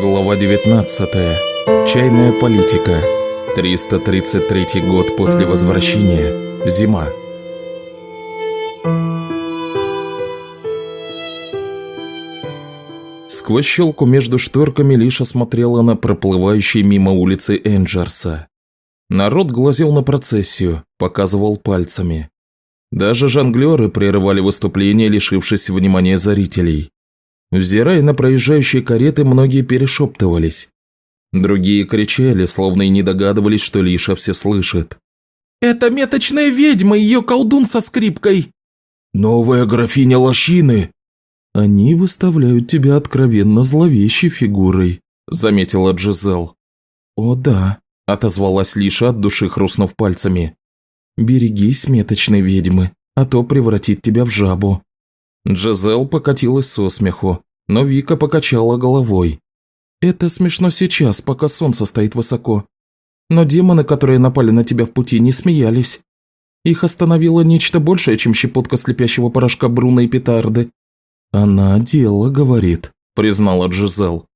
Глава 19. Чайная политика. 333 год после возвращения. Зима. Сквозь щелку между шторками Лиша смотрела на проплывающие мимо улицы Энджерса. Народ глазел на процессию, показывал пальцами. Даже жонглеры прерывали выступление, лишившись внимания зрителей. Взирая на проезжающие кареты, многие перешептывались. Другие кричали, словно и не догадывались, что Лиша все слышит. «Это меточная ведьма, ее колдун со скрипкой!» «Новая графиня Лощины!» «Они выставляют тебя откровенно зловещей фигурой», – заметила Джизел. «О да», – отозвалась Лиша от души, хрустнув пальцами. «Берегись меточной ведьмы, а то превратит тебя в жабу». Джизел покатилась со смеху, но Вика покачала головой. «Это смешно сейчас, пока солнце стоит высоко. Но демоны, которые напали на тебя в пути, не смеялись. Их остановило нечто большее, чем щепотка слепящего порошка Бруна и петарды». «Она дело говорит», – признала Джизел.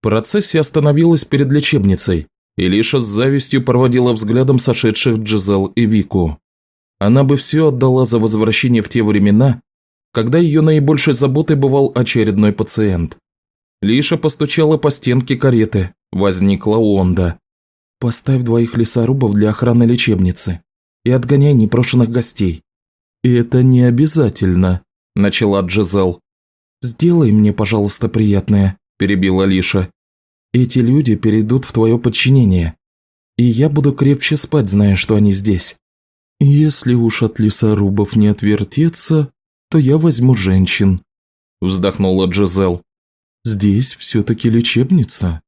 Процессия остановилась перед лечебницей, и Лиша с завистью проводила взглядом сошедших Джизел и Вику. Она бы все отдала за возвращение в те времена, когда ее наибольшей заботой бывал очередной пациент. Лиша постучала по стенке кареты. Возникла Онда. «Поставь двоих лесорубов для охраны лечебницы и отгоняй непрошенных гостей». «Это не обязательно», – начала Джизел. «Сделай мне, пожалуйста, приятное», – перебила Лиша. «Эти люди перейдут в твое подчинение, и я буду крепче спать, зная, что они здесь». «Если уж от лесорубов не отвертеться, то я возьму женщин», – вздохнула Джизел. «Здесь все-таки лечебница».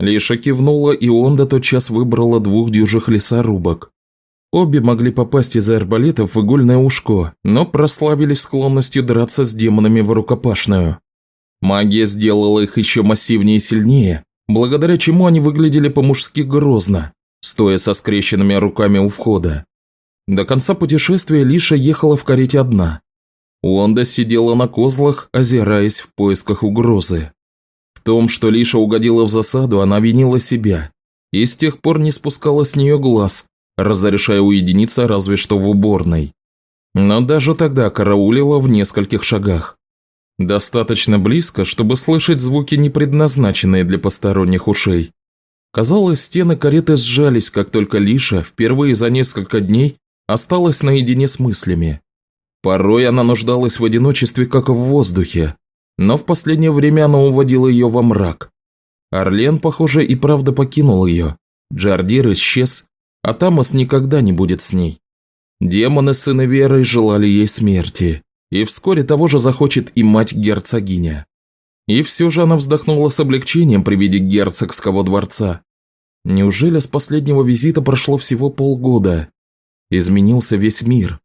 Лиша кивнула, и Онда тотчас выбрала двух дюжих лесорубок. Обе могли попасть из арбалетов в игольное ушко, но прославились склонностью драться с демонами в рукопашную. Магия сделала их еще массивнее и сильнее, благодаря чему они выглядели по-мужски грозно, стоя со скрещенными руками у входа. До конца путешествия Лиша ехала в карете одна. Уонда сидела на козлах, озираясь в поисках угрозы. В том, что Лиша угодила в засаду, она винила себя. И с тех пор не спускала с нее глаз, разрешая уединиться разве что в уборной. Но даже тогда караулила в нескольких шагах. Достаточно близко, чтобы слышать звуки, не предназначенные для посторонних ушей. Казалось, стены кареты сжались, как только Лиша впервые за несколько дней осталась наедине с мыслями. Порой она нуждалась в одиночестве, как в воздухе, но в последнее время она уводила ее во мрак. Орлен, похоже, и правда покинул ее. Джардир исчез, а Тамас никогда не будет с ней. Демоны сына Веры желали ей смерти, и вскоре того же захочет и мать-герцогиня. И все же она вздохнула с облегчением при виде герцогского дворца. Неужели с последнего визита прошло всего полгода? Изменился весь мир.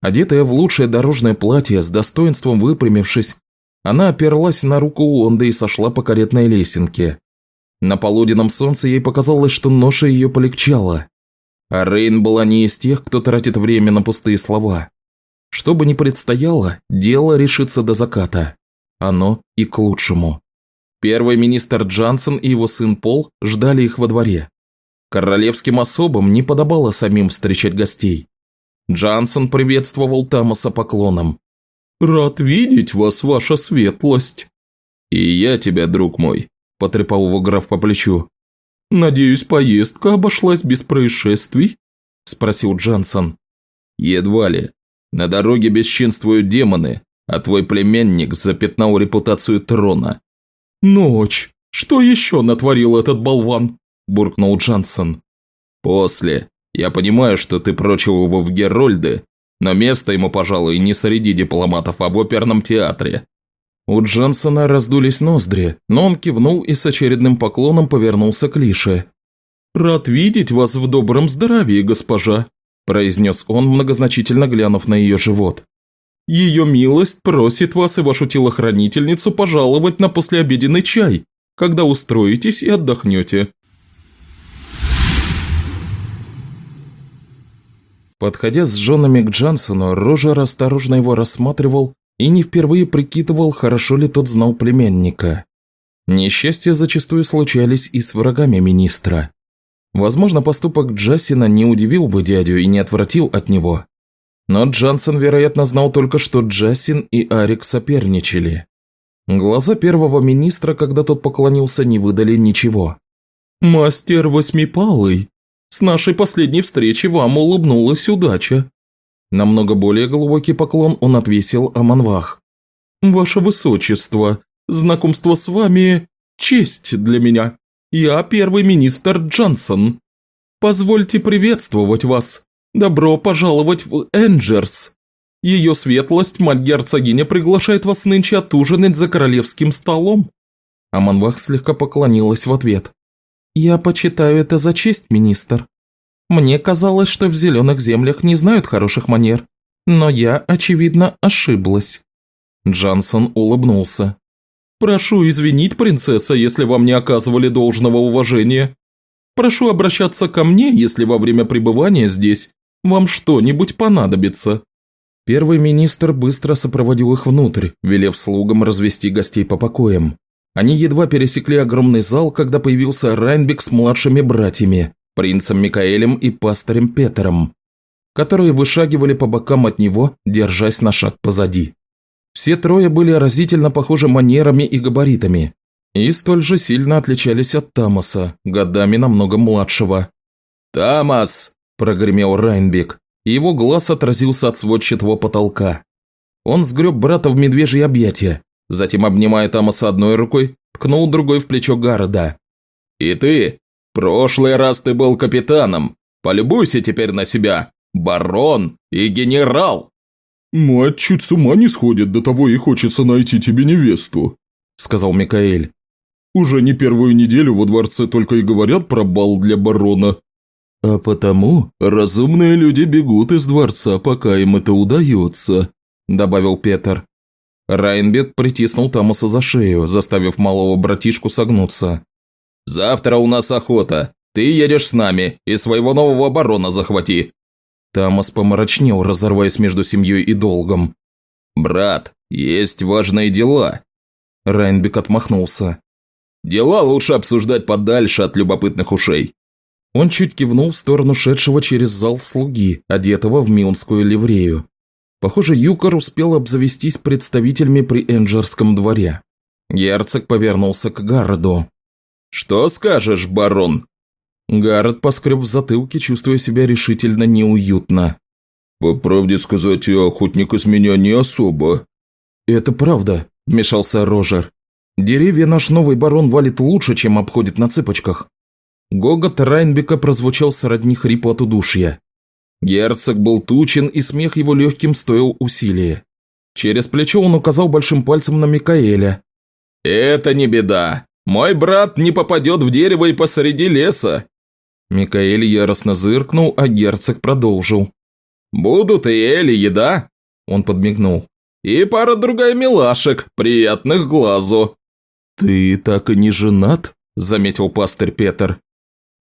Одетая в лучшее дорожное платье, с достоинством выпрямившись, она оперлась на руку Уонды и сошла по каретной лесенке. На полуденном солнце ей показалось, что ноша ее полегчала. А Рейн была не из тех, кто тратит время на пустые слова. Что бы ни предстояло, дело решится до заката. Оно и к лучшему. Первый министр Джансон и его сын Пол ждали их во дворе. Королевским особам не подобало самим встречать гостей. Джансон приветствовал Тамаса поклоном. «Рад видеть вас, ваша светлость». «И я тебя, друг мой», – потрепал его граф по плечу. «Надеюсь, поездка обошлась без происшествий?» – спросил Джансон. «Едва ли. На дороге бесчинствуют демоны, а твой племянник запятнал репутацию трона». «Ночь. Что еще натворил этот болван?» – буркнул Джансон. «После. Я понимаю, что ты прочил его в Герольды, но место ему, пожалуй, не среди дипломатов, а в оперном театре». У Джансона раздулись ноздри, но он кивнул и с очередным поклоном повернулся к Лише. «Рад видеть вас в добром здравии, госпожа», – произнес он, многозначительно глянув на ее живот. «Ее милость просит вас и вашу телохранительницу пожаловать на послеобеденный чай, когда устроитесь и отдохнете. Подходя с женами к Джансону, Рожер осторожно его рассматривал и не впервые прикидывал, хорошо ли тот знал племянника. Несчастья зачастую случались и с врагами министра. Возможно, поступок Джасина не удивил бы дядю и не отвратил от него. Но Джансон, вероятно, знал только, что Джасин и Арик соперничали. Глаза первого министра, когда тот поклонился, не выдали ничего. «Мастер Восьмипалый, с нашей последней встречи вам улыбнулась удача». Намного более глубокий поклон он отвесил Аманвах. «Ваше Высочество, знакомство с вами – честь для меня. Я первый министр Джансон. Позвольте приветствовать вас. Добро пожаловать в Энджерс. Ее светлость, мать-герцогиня, приглашает вас нынче отужинать за королевским столом». Аманвах слегка поклонилась в ответ. «Я почитаю это за честь, министр. Мне казалось, что в зеленых землях не знают хороших манер, но я, очевидно, ошиблась». Джансон улыбнулся. «Прошу извинить, принцесса, если вам не оказывали должного уважения. Прошу обращаться ко мне, если во время пребывания здесь вам что-нибудь понадобится». Первый министр быстро сопроводил их внутрь, велев слугам развести гостей по покоям. Они едва пересекли огромный зал, когда появился Райнбек с младшими братьями, принцем Микаэлем и пастырем Петером, которые вышагивали по бокам от него, держась на шаг позади. Все трое были разительно похожи манерами и габаритами, и столь же сильно отличались от Тамаса, годами намного младшего. «Тамас!» – прогремел Райнбек и его глаз отразился от сводчатого потолка. Он сгреб брата в медвежье объятия, затем, обнимая Тамаса одной рукой, ткнул другой в плечо Гарда. «И ты? Прошлый раз ты был капитаном. Полюбуйся теперь на себя. Барон и генерал!» «Мать чуть с ума не сходит, до того и хочется найти тебе невесту», – сказал Микаэль. «Уже не первую неделю во дворце только и говорят про бал для барона. «А потому разумные люди бегут из дворца, пока им это удается», – добавил Петр. Райнбек притиснул Тамаса за шею, заставив малого братишку согнуться. «Завтра у нас охота. Ты едешь с нами и своего нового барона захвати». Тамас помрачнел, разорваясь между семьей и долгом. «Брат, есть важные дела». Райнбек отмахнулся. «Дела лучше обсуждать подальше от любопытных ушей. Он чуть кивнул в сторону шедшего через зал слуги, одетого в мионскую ливрею. Похоже, Юкор успел обзавестись представителями при Энджерском дворе. Герцог повернулся к Гарроду. «Что скажешь, барон?» Гаррет поскреб в затылке, чувствуя себя решительно неуютно. «По правде сказать, охотник из меня не особо». «Это правда», – вмешался Рожер. «Деревья наш новый барон валит лучше, чем обходит на цыпочках. Гогот Райнбека прозвучал сродни хрипу от удушья. Герцог был тучен, и смех его легким стоил усилия. Через плечо он указал большим пальцем на Микаэля. «Это не беда. Мой брат не попадет в дерево и посреди леса». Микаэль яростно зыркнул, а герцог продолжил. «Будут и Эли еда?» Он подмигнул. «И пара другая милашек, приятных глазу». «Ты так и не женат?» – заметил пастырь Петр.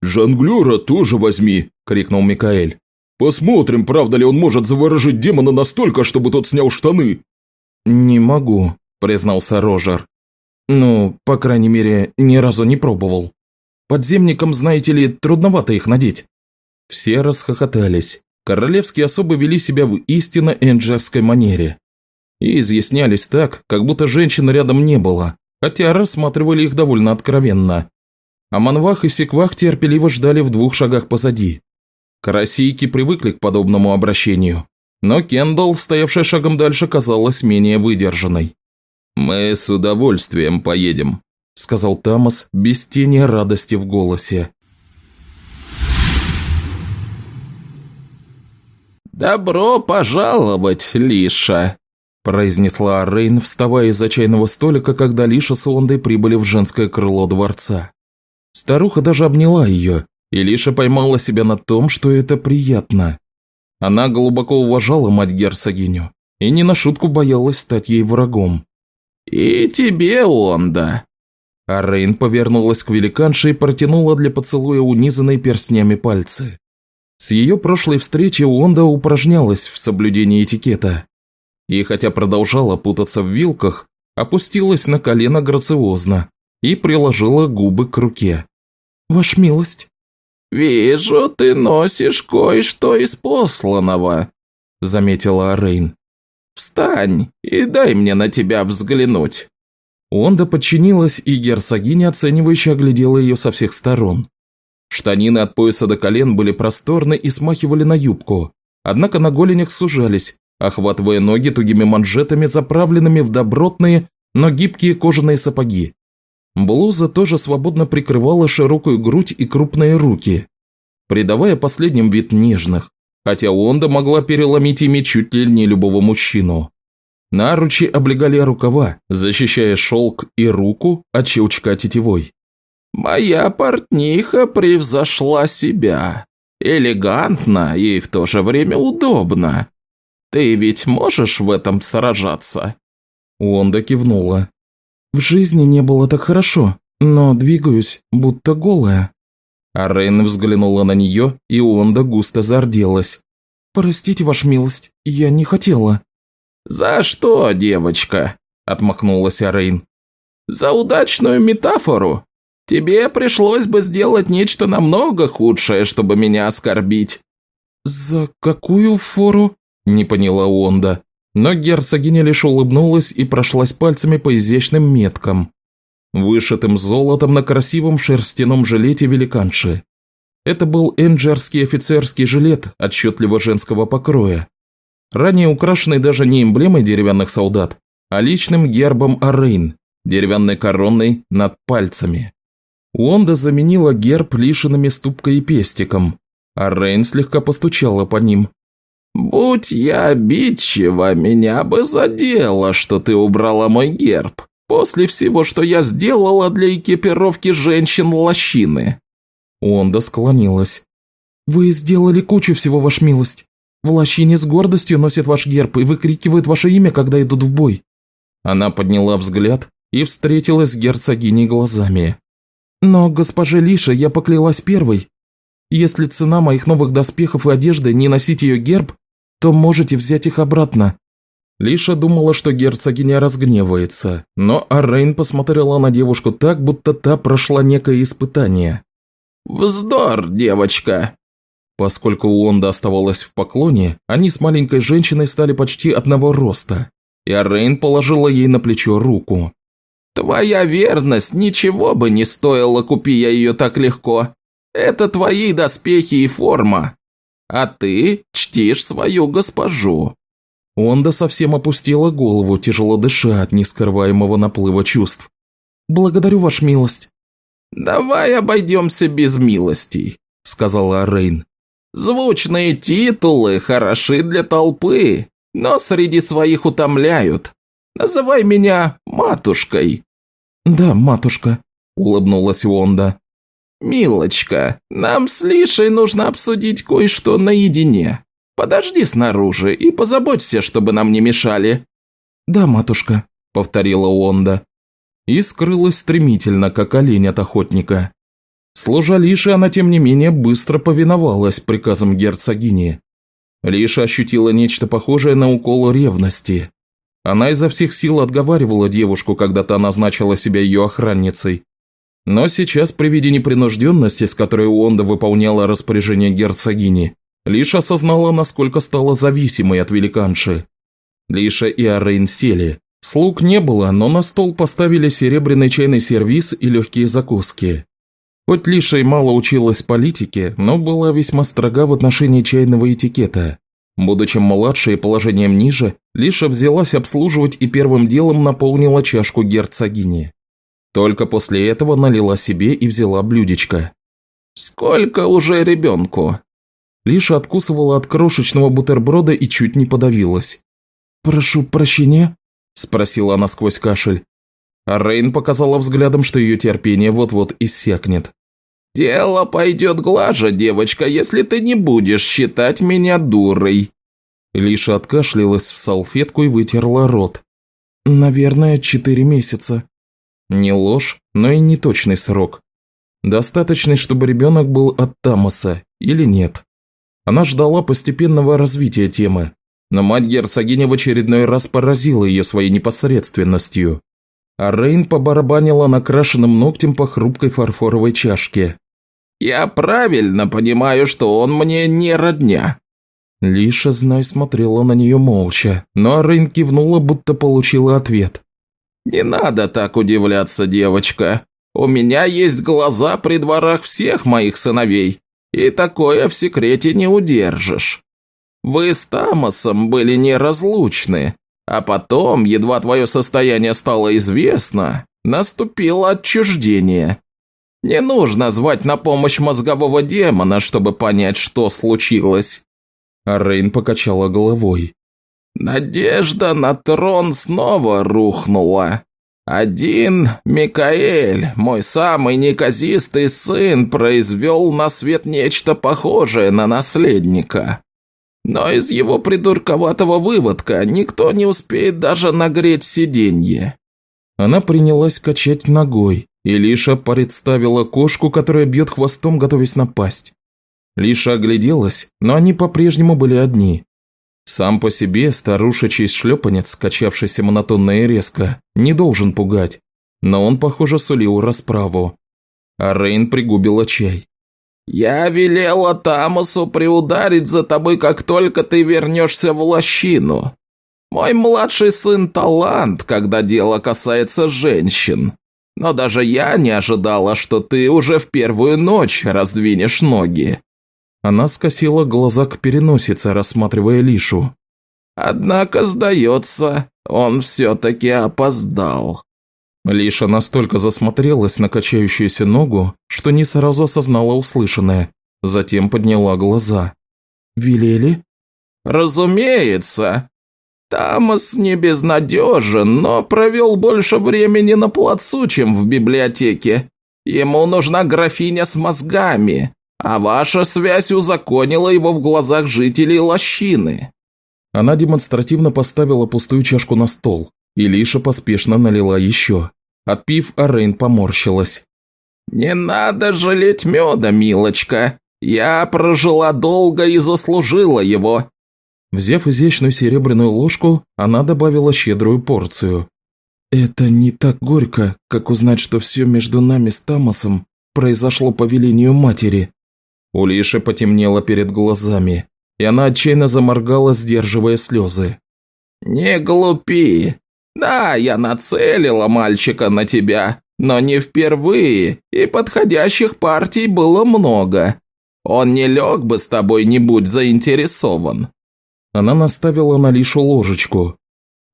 «Жонглера тоже возьми!» – крикнул Микаэль. «Посмотрим, правда ли он может заворожить демона настолько, чтобы тот снял штаны!» «Не могу», – признался Рожер. «Ну, по крайней мере, ни разу не пробовал. Подземникам, знаете ли, трудновато их надеть». Все расхохотались. Королевские особы вели себя в истинно энджерской манере. И изъяснялись так, как будто женщин рядом не было, хотя рассматривали их довольно откровенно а Манвах и Секвах терпеливо ждали в двух шагах позади. Карасийки привыкли к подобному обращению, но Кендалл, стоявшая шагом дальше, казалась менее выдержанной. «Мы с удовольствием поедем», – сказал Тамас без тени радости в голосе. «Добро пожаловать, Лиша», – произнесла Рейн, вставая из-за чайного столика, когда Лиша с Ондой прибыли в женское крыло дворца. Старуха даже обняла ее, и Лиша поймала себя на том, что это приятно. Она глубоко уважала мать-герцогиню и не на шутку боялась стать ей врагом. «И тебе, Онда!» А Рейн повернулась к великанше и протянула для поцелуя унизанные перстнями пальцы. С ее прошлой встречи Онда упражнялась в соблюдении этикета. И хотя продолжала путаться в вилках, опустилась на колено грациозно, и приложила губы к руке. «Ваш милость». «Вижу, ты носишь кое-что из посланного», – заметила Рейн. «Встань и дай мне на тебя взглянуть». Онда подчинилась, и герцогиня оценивающе оглядела ее со всех сторон. Штанины от пояса до колен были просторны и смахивали на юбку, однако на голенях сужались, охватывая ноги тугими манжетами, заправленными в добротные, но гибкие кожаные сапоги. Блуза тоже свободно прикрывала широкую грудь и крупные руки, придавая последним вид нежных, хотя Онда могла переломить ими чуть ли не любого мужчину. Наручи облегали рукава, защищая шелк и руку от щелчка тетивой. «Моя портниха превзошла себя. Элегантно и в то же время удобно. Ты ведь можешь в этом сражаться?» Онда кивнула. «В жизни не было так хорошо, но двигаюсь, будто голая». А Рейн взглянула на нее, и Онда густо зарделась. «Простите, ваша милость, я не хотела». «За что, девочка?» – отмахнулась Арейн. «За удачную метафору. Тебе пришлось бы сделать нечто намного худшее, чтобы меня оскорбить». «За какую фору?» – не поняла Онда. Но герцогиня лишь улыбнулась и прошлась пальцами по изящным меткам, вышитым золотом на красивом шерстяном жилете великанши. Это был энджерский офицерский жилет отчетливо женского покроя, ранее украшенный даже не эмблемой деревянных солдат, а личным гербом Арейн, деревянной короной над пальцами. Уонда заменила герб лишенными ступкой и пестиком, а Рейн слегка постучала по ним. «Будь я обидчива, меня бы задело, что ты убрала мой герб, после всего, что я сделала для экипировки женщин-лощины». Онда склонилась. «Вы сделали кучу всего, ваш милость. В лощине с гордостью носят ваш герб и выкрикивают ваше имя, когда идут в бой». Она подняла взгляд и встретилась с герцогиней глазами. «Но, госпоже Лиша, я поклялась первой. Если цена моих новых доспехов и одежды не носить ее герб, то можете взять их обратно». Лиша думала, что герцогиня разгневается, но Аррейн посмотрела на девушку так, будто та прошла некое испытание. «Вздор, девочка!» Поскольку Уонда оставалась в поклоне, они с маленькой женщиной стали почти одного роста, и Аррейн положила ей на плечо руку. «Твоя верность ничего бы не стоила, купи я ее так легко. Это твои доспехи и форма. А ты чтишь свою госпожу». Онда совсем опустила голову, тяжело дыша от нескрываемого наплыва чувств. «Благодарю, ваш милость». «Давай обойдемся без милостей», – сказала Рейн. «Звучные титулы хороши для толпы, но среди своих утомляют. Называй меня матушкой». «Да, матушка», – улыбнулась Онда. «Милочка, нам с Лишей нужно обсудить кое-что наедине. Подожди снаружи и позаботься, чтобы нам не мешали». «Да, матушка», – повторила Онда. И скрылась стремительно, как олень от охотника. Служа Лише, она тем не менее быстро повиновалась приказам герцогини. Лиша ощутила нечто похожее на укол ревности. Она изо всех сил отговаривала девушку, когда та назначила себя ее охранницей. Но сейчас, при виде непринужденности, с которой Уонда выполняла распоряжение герцогини, Лиша осознала, насколько стала зависимой от великанши. Лиша и Арейн сели. Слуг не было, но на стол поставили серебряный чайный сервиз и легкие закуски. Хоть Лиша и мало училась политике, но была весьма строга в отношении чайного этикета. Будучи младше и положением ниже, Лиша взялась обслуживать и первым делом наполнила чашку герцогини. Только после этого налила себе и взяла блюдечко. «Сколько уже ребенку?» Лиша откусывала от крошечного бутерброда и чуть не подавилась. «Прошу прощения?» – спросила она сквозь кашель. А Рейн показала взглядом, что ее терпение вот-вот иссякнет. «Дело пойдет глаже, девочка, если ты не будешь считать меня дурой». Лиша откашлялась в салфетку и вытерла рот. «Наверное, четыре месяца». Не ложь, но и не точный срок. Достаточный, чтобы ребенок был от Тамаса, или нет. Она ждала постепенного развития темы, но мать герцогиня в очередной раз поразила ее своей непосредственностью. А Рейн побарабанила накрашенным ногтем по хрупкой фарфоровой чашке. «Я правильно понимаю, что он мне не родня?» Лиша, знай, смотрела на нее молча, но Рейн кивнула, будто получила ответ. «Не надо так удивляться, девочка. У меня есть глаза при дворах всех моих сыновей, и такое в секрете не удержишь. Вы с Тамосом были неразлучны, а потом, едва твое состояние стало известно, наступило отчуждение. Не нужно звать на помощь мозгового демона, чтобы понять, что случилось. Рейн покачала головой. Надежда на трон снова рухнула. Один Микаэль, мой самый неказистый сын, произвел на свет нечто похожее на наследника. Но из его придурковатого выводка никто не успеет даже нагреть сиденье. Она принялась качать ногой, и Лиша представила кошку, которая бьет хвостом, готовясь напасть. Лиша огляделась, но они по-прежнему были одни. Сам по себе старушечий шлепанец, качавшийся монотонно и резко, не должен пугать, но он, похоже, сулил расправу. А Рейн пригубила чай. «Я велела Тамасу приударить за тобой, как только ты вернешься в лощину. Мой младший сын талант, когда дело касается женщин. Но даже я не ожидала, что ты уже в первую ночь раздвинешь ноги». Она скосила глаза к переносице, рассматривая Лишу. «Однако, сдается, он все-таки опоздал». Лиша настолько засмотрелась на качающуюся ногу, что не сразу осознала услышанное, затем подняла глаза. «Велели?» «Разумеется. Тамас не безнадежен, но провел больше времени на плацу, чем в библиотеке. Ему нужна графиня с мозгами, а ваша связь узаконила его в глазах жителей лощины». Она демонстративно поставила пустую чашку на стол, и Лиша поспешно налила еще. Отпив, Арейн поморщилась. «Не надо жалеть меда, милочка. Я прожила долго и заслужила его». Взяв изящную серебряную ложку, она добавила щедрую порцию. «Это не так горько, как узнать, что все между нами с Тамасом произошло по велению матери». У Лиши потемнело перед глазами, и она отчаянно заморгала, сдерживая слезы. «Не глупи. Да, я нацелила мальчика на тебя, но не впервые, и подходящих партий было много. Он не лег бы с тобой, не будь заинтересован». Она наставила на Лишу ложечку.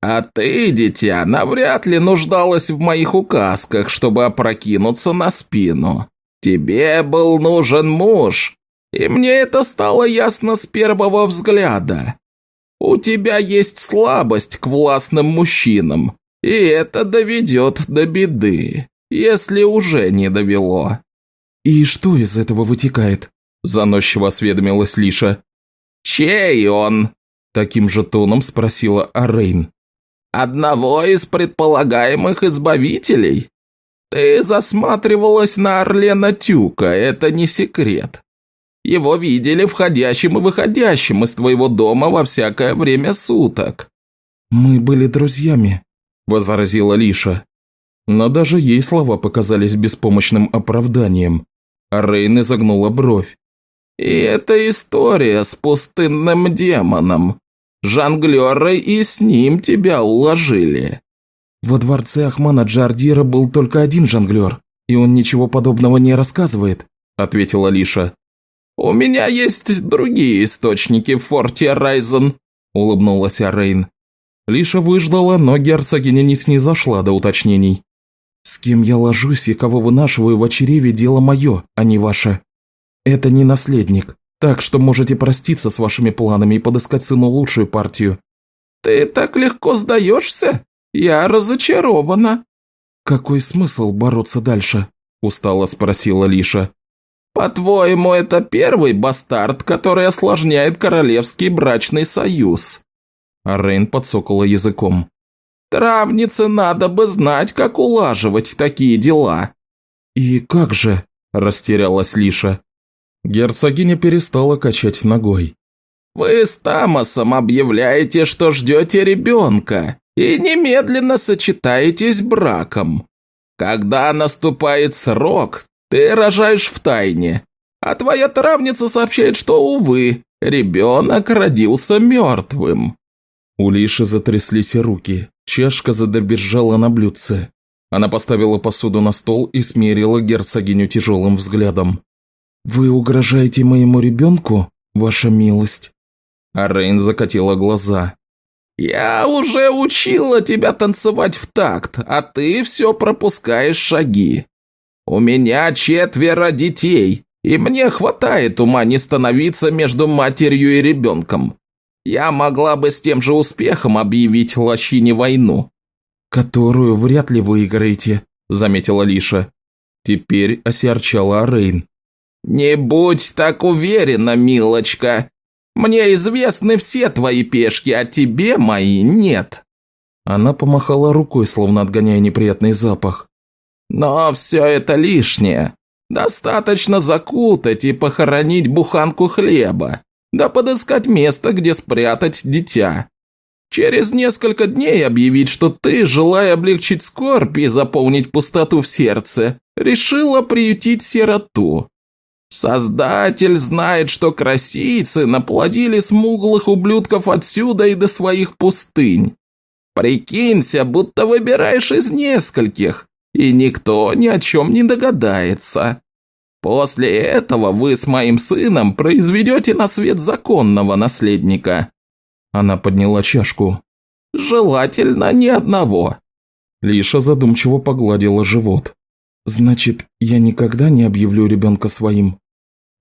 «А ты, дитя, навряд ли нуждалась в моих указках, чтобы опрокинуться на спину. Тебе был нужен муж, и мне это стало ясно с первого взгляда. У тебя есть слабость к властным мужчинам, и это доведет до беды, если уже не довело». «И что из этого вытекает?» – заносчиво осведомилась Лиша. «Чей он?» – таким же тоном спросила Арейн. «Одного из предполагаемых избавителей? Ты засматривалась на Орлена Тюка, это не секрет. Его видели входящим и выходящим из твоего дома во всякое время суток». «Мы были друзьями», – возразила Лиша. Но даже ей слова показались беспомощным оправданием. А Рейн изогнула бровь. «И это история с пустынным демоном. Жонглеры и с ним тебя уложили. Во дворце Ахмана Джардира был только один жонглер, и он ничего подобного не рассказывает», – ответила Лиша. «У меня есть другие источники в форте Райзен», – улыбнулась Арейн. Лиша выждала, но герцогиня не снизошла до уточнений. «С кем я ложусь и кого вынашиваю в очереве, дело мое, а не ваше. Это не наследник, так что можете проститься с вашими планами и подыскать сыну лучшую партию». «Ты так легко сдаешься?» «Я разочарована». «Какой смысл бороться дальше?» – устало спросила Лиша. «По-твоему, это первый бастард, который осложняет королевский брачный союз?» Рейн подсокала языком. «Травнице надо бы знать, как улаживать такие дела». «И как же?» – растерялась Лиша. Герцогиня перестала качать ногой. «Вы с Тамасом объявляете, что ждете ребенка, и немедленно сочетаетесь браком. Когда наступает срок, ты рожаешь в тайне, а твоя травница сообщает, что, увы, ребенок родился мертвым». У Лиши затряслись руки, чашка задребезжала на блюдце. Она поставила посуду на стол и смерила герцогиню тяжелым взглядом. «Вы угрожаете моему ребенку, ваша милость?» А Рейн закатила глаза. «Я уже учила тебя танцевать в такт, а ты все пропускаешь шаги. У меня четверо детей, и мне хватает ума не становиться между матерью и ребенком. Я могла бы с тем же успехом объявить лощине войну. «Которую вряд ли выиграете», – заметила Лиша. Теперь осерчала Рейн. «Не будь так уверена, милочка. Мне известны все твои пешки, а тебе мои нет». Она помахала рукой, словно отгоняя неприятный запах. «Но все это лишнее. Достаточно закутать и похоронить буханку хлеба, да подыскать место, где спрятать дитя. Через несколько дней объявить, что ты, желая облегчить скорбь и заполнить пустоту в сердце, решила приютить сироту. Создатель знает, что красийцы наплодили смуглых ублюдков отсюда и до своих пустынь. Прикинься, будто выбираешь из нескольких, и никто ни о чем не догадается. После этого вы с моим сыном произведете на свет законного наследника. Она подняла чашку. «Желательно ни одного». Лиша задумчиво погладила живот. «Значит, я никогда не объявлю ребенка своим?»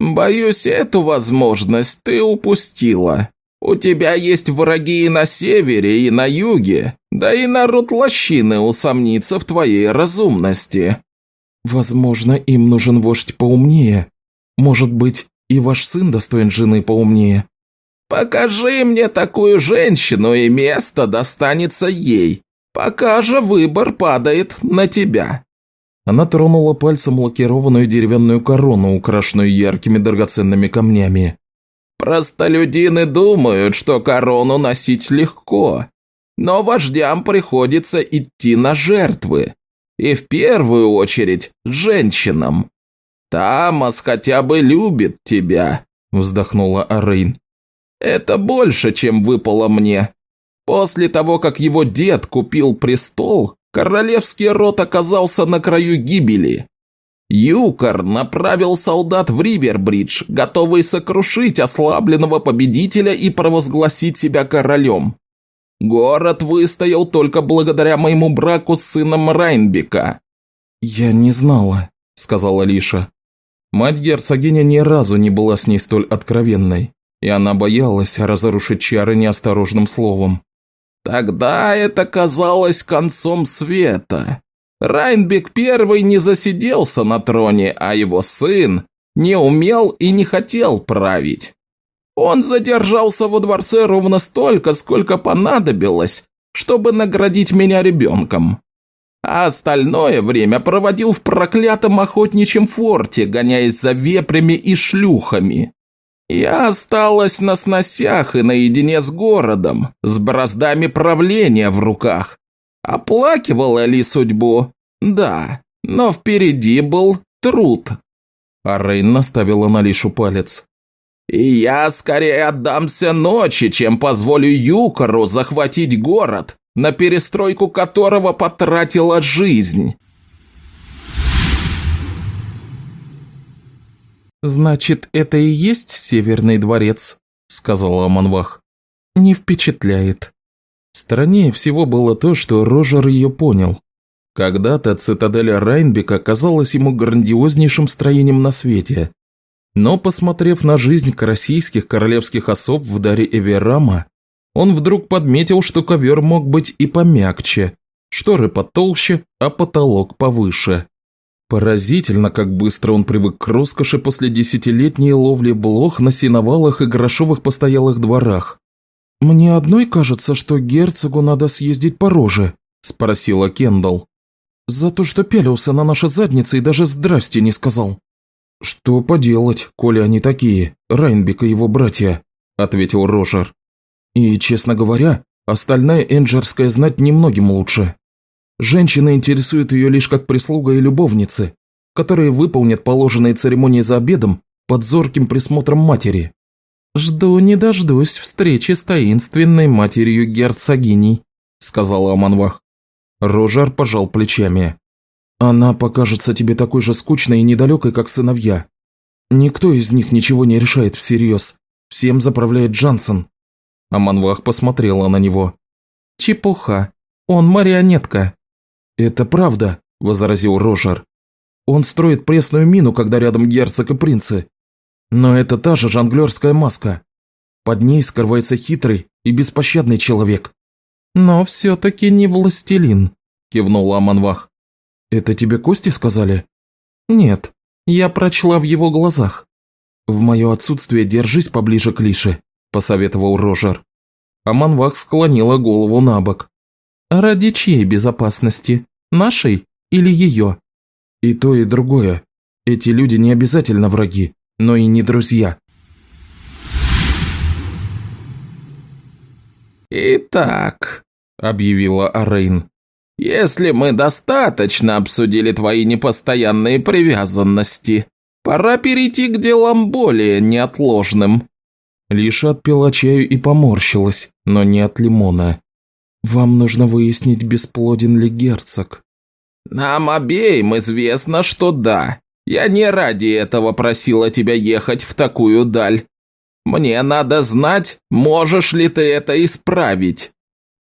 «Боюсь, эту возможность ты упустила. У тебя есть враги и на севере, и на юге, да и народ лощины усомнится в твоей разумности». «Возможно, им нужен вождь поумнее. Может быть, и ваш сын достоин жены поумнее?» Покажи мне такую женщину, и место достанется ей. Пока же выбор падает на тебя». Она тронула пальцем лакированную деревянную корону, украшенную яркими драгоценными камнями. «Простолюдины думают, что корону носить легко, но вождям приходится идти на жертвы, и в первую очередь женщинам. Тамас хотя бы любит тебя», – вздохнула Арейн. Это больше, чем выпало мне. После того, как его дед купил престол, королевский род оказался на краю гибели. Юкор направил солдат в Ривербридж, готовый сокрушить ослабленного победителя и провозгласить себя королем. Город выстоял только благодаря моему браку с сыном Райнбека. «Я не знала», – сказала Лиша. Мать герцогиня ни разу не была с ней столь откровенной и она боялась разрушить чары неосторожным словом. Тогда это казалось концом света. Райнбек первый не засиделся на троне, а его сын не умел и не хотел править. Он задержался во дворце ровно столько, сколько понадобилось, чтобы наградить меня ребенком. А остальное время проводил в проклятом охотничьем форте, гоняясь за вепрями и шлюхами. Я осталась на сносях и наедине с городом, с браздами правления в руках. Оплакивала ли судьбу? Да, но впереди был труд. А Рейн наставила на Лишу палец. И я скорее отдамся ночи, чем позволю Юкору захватить город, на перестройку которого потратила жизнь. «Значит, это и есть Северный дворец», – сказала Аманвах. «Не впечатляет». Страннее всего было то, что Рожер ее понял. Когда-то цитадель Райнбека казалась ему грандиознейшим строением на свете. Но, посмотрев на жизнь российских королевских особ в даре Эверама, он вдруг подметил, что ковер мог быть и помягче, шторы потолще, а потолок повыше. Поразительно, как быстро он привык к роскоши после десятилетней ловли блох на сеновалах и грошовых постоялых дворах. «Мне одной кажется, что герцогу надо съездить по роже», – спросила Кендалл. «За то, что пялился на наши задницы и даже «здрасте» не сказал». «Что поделать, коли они такие, Райнбек и его братья», – ответил Рожер. «И, честно говоря, Остальная энджерская знать немногим лучше. Женщины интересуют ее лишь как прислуга и любовницы, которые выполнят положенные церемонии за обедом под зорким присмотром матери. «Жду не дождусь встречи с таинственной матерью герцогиней», – сказала Аманвах. Рожар пожал плечами. «Она покажется тебе такой же скучной и недалекой, как сыновья. Никто из них ничего не решает всерьез. Всем заправляет Джансон». Аманвах посмотрела на него. «Чепуха. Он марионетка». «Это правда», – возразил Рожар. «Он строит пресную мину, когда рядом герцог и принцы. Но это та же жонглерская маска. Под ней скрывается хитрый и беспощадный человек. «Но все-таки не властелин», – кивнул Аманвах. «Это тебе кости сказали?» «Нет, я прочла в его глазах». «В мое отсутствие держись поближе к Лише», – посоветовал Рожер. Аманвах склонила голову на бок. «Ради чьей безопасности? Нашей или ее?» «И то, и другое. Эти люди не обязательно враги но и не друзья. «Итак», – объявила Арейн, – «если мы достаточно обсудили твои непостоянные привязанности, пора перейти к делам более неотложным». Лиша отпила чаю и поморщилась, но не от лимона. «Вам нужно выяснить, бесплоден ли герцог». «Нам обеим известно, что да. Я не ради этого просила тебя ехать в такую даль. Мне надо знать, можешь ли ты это исправить».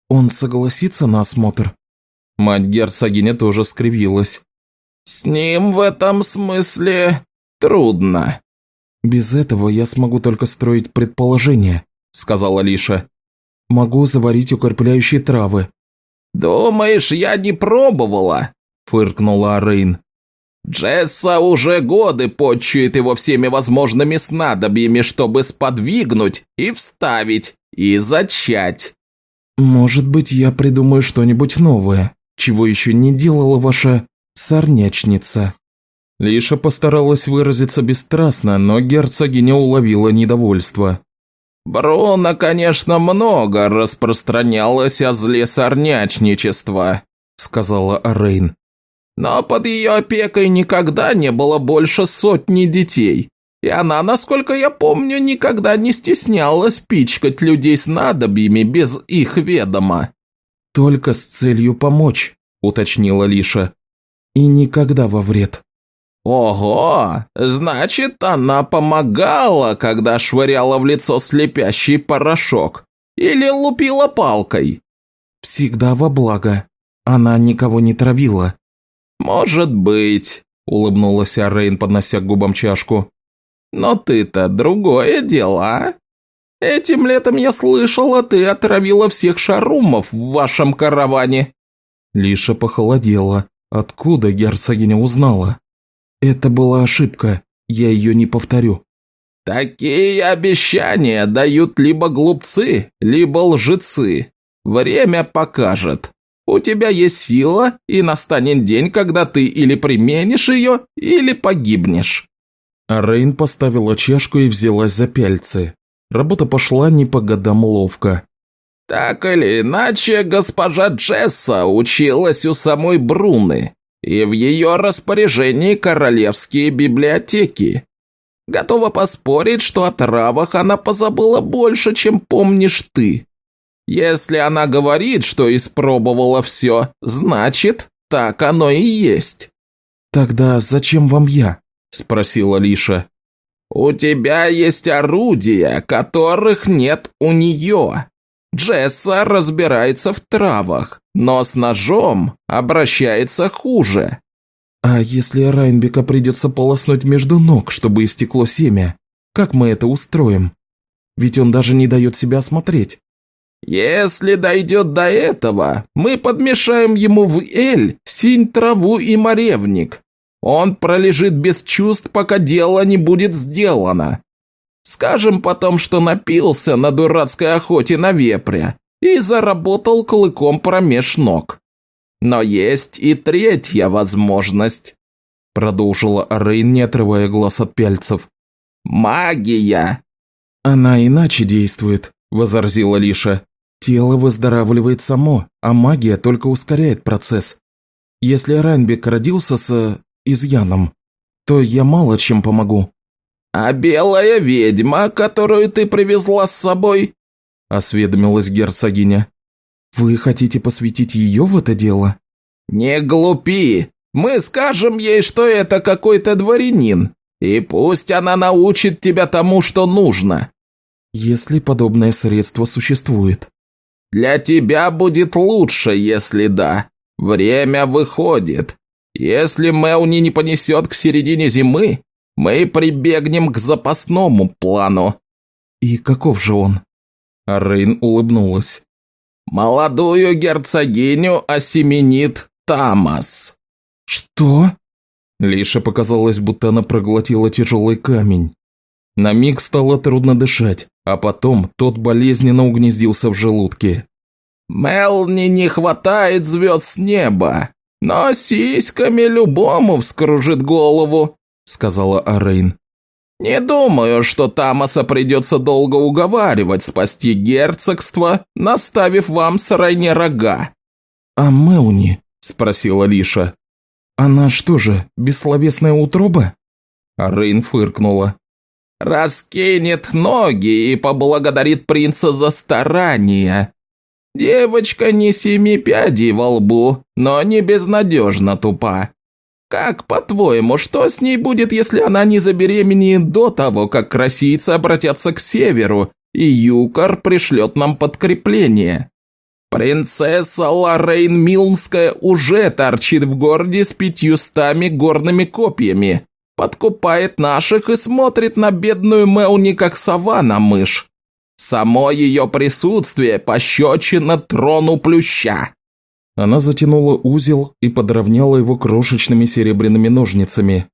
«Он согласится на осмотр?» Мать герцогиня тоже скривилась. «С ним в этом смысле трудно». «Без этого я смогу только строить предположения», – сказала Лиша. «Могу заварить укрепляющие травы». «Думаешь, я не пробовала?» – фыркнула Рейн. Джесса уже годы почует его всеми возможными снадобьями, чтобы сподвигнуть и вставить, и зачать. Может быть, я придумаю что-нибудь новое, чего еще не делала ваша сорнячница. Лиша постаралась выразиться бесстрастно, но герцогиня уловила недовольство. Бруно, конечно, много распространялось о зле сорнячничества, сказала Арейн. Но под ее опекой никогда не было больше сотни детей. И она, насколько я помню, никогда не стеснялась пичкать людей с надобьями без их ведома. «Только с целью помочь», – уточнила Лиша. «И никогда во вред». «Ого! Значит, она помогала, когда швыряла в лицо слепящий порошок? Или лупила палкой?» «Всегда во благо. Она никого не травила. «Может быть», – улыбнулась Арейн, поднося к губам чашку. «Но ты-то другое дело, а? Этим летом я слышала, ты отравила всех шарумов в вашем караване». Лиша похолодела. Откуда герцогиня узнала? Это была ошибка, я ее не повторю. Такие обещания дают либо глупцы, либо лжецы. Время покажет. У тебя есть сила, и настанет день, когда ты или применишь ее, или погибнешь». Рейн поставила чашку и взялась за пяльцы. Работа пошла не по годам ловко. «Так или иначе, госпожа Джесса училась у самой Бруны, и в ее распоряжении королевские библиотеки. Готова поспорить, что о травах она позабыла больше, чем помнишь ты. Если она говорит, что испробовала все, значит, так оно и есть». «Тогда зачем вам я?» – спросила Лиша. «У тебя есть орудия, которых нет у нее. Джесса разбирается в травах, но с ножом обращается хуже». «А если Райнбека придется полоснуть между ног, чтобы истекло семя, как мы это устроим? Ведь он даже не дает себя осмотреть». Если дойдет до этого, мы подмешаем ему в эль синь траву и моревник. Он пролежит без чувств, пока дело не будет сделано. Скажем потом, что напился на дурацкой охоте на вепря и заработал клыком промеж ног. Но есть и третья возможность, продолжила Рейн, не отрывая глаз от пяльцев. Магия. Она иначе действует, возразила Лиша. Тело выздоравливает само, а магия только ускоряет процесс. Если Райнбек родился с... изъяном, то я мало чем помогу». «А белая ведьма, которую ты привезла с собой?» – осведомилась герцогиня. «Вы хотите посвятить ее в это дело?» «Не глупи! Мы скажем ей, что это какой-то дворянин, и пусть она научит тебя тому, что нужно». «Если подобное средство существует». «Для тебя будет лучше, если да. Время выходит. Если Мелни не понесет к середине зимы, мы прибегнем к запасному плану». «И каков же он?» Рейн улыбнулась. «Молодую герцогиню осеменит Тамас». «Что?» Лиша показалось, будто она проглотила тяжелый камень. На миг стало трудно дышать, а потом тот болезненно угнездился в желудке. «Мелни не хватает звезд с неба, но сиськами любому вскружит голову», – сказала Арейн. «Не думаю, что Тамаса придется долго уговаривать спасти герцогство, наставив вам с Райне рога». «А Мелни?» – спросила Лиша. «Она что же, бессловесная утроба?» Рейн фыркнула. «Раскинет ноги и поблагодарит принца за старания. Девочка не семи пядей во лбу, но не безнадежно тупа. Как, по-твоему, что с ней будет, если она не забеременеет до того, как красийцы обратятся к северу, и Юкар пришлет нам подкрепление?» Принцесса Лоррейн Милнская уже торчит в городе с пятьюстами горными копьями, подкупает наших и смотрит на бедную Мелни как сова на мышь. Само ее присутствие пощечина трону плюща. Она затянула узел и подровняла его крошечными серебряными ножницами.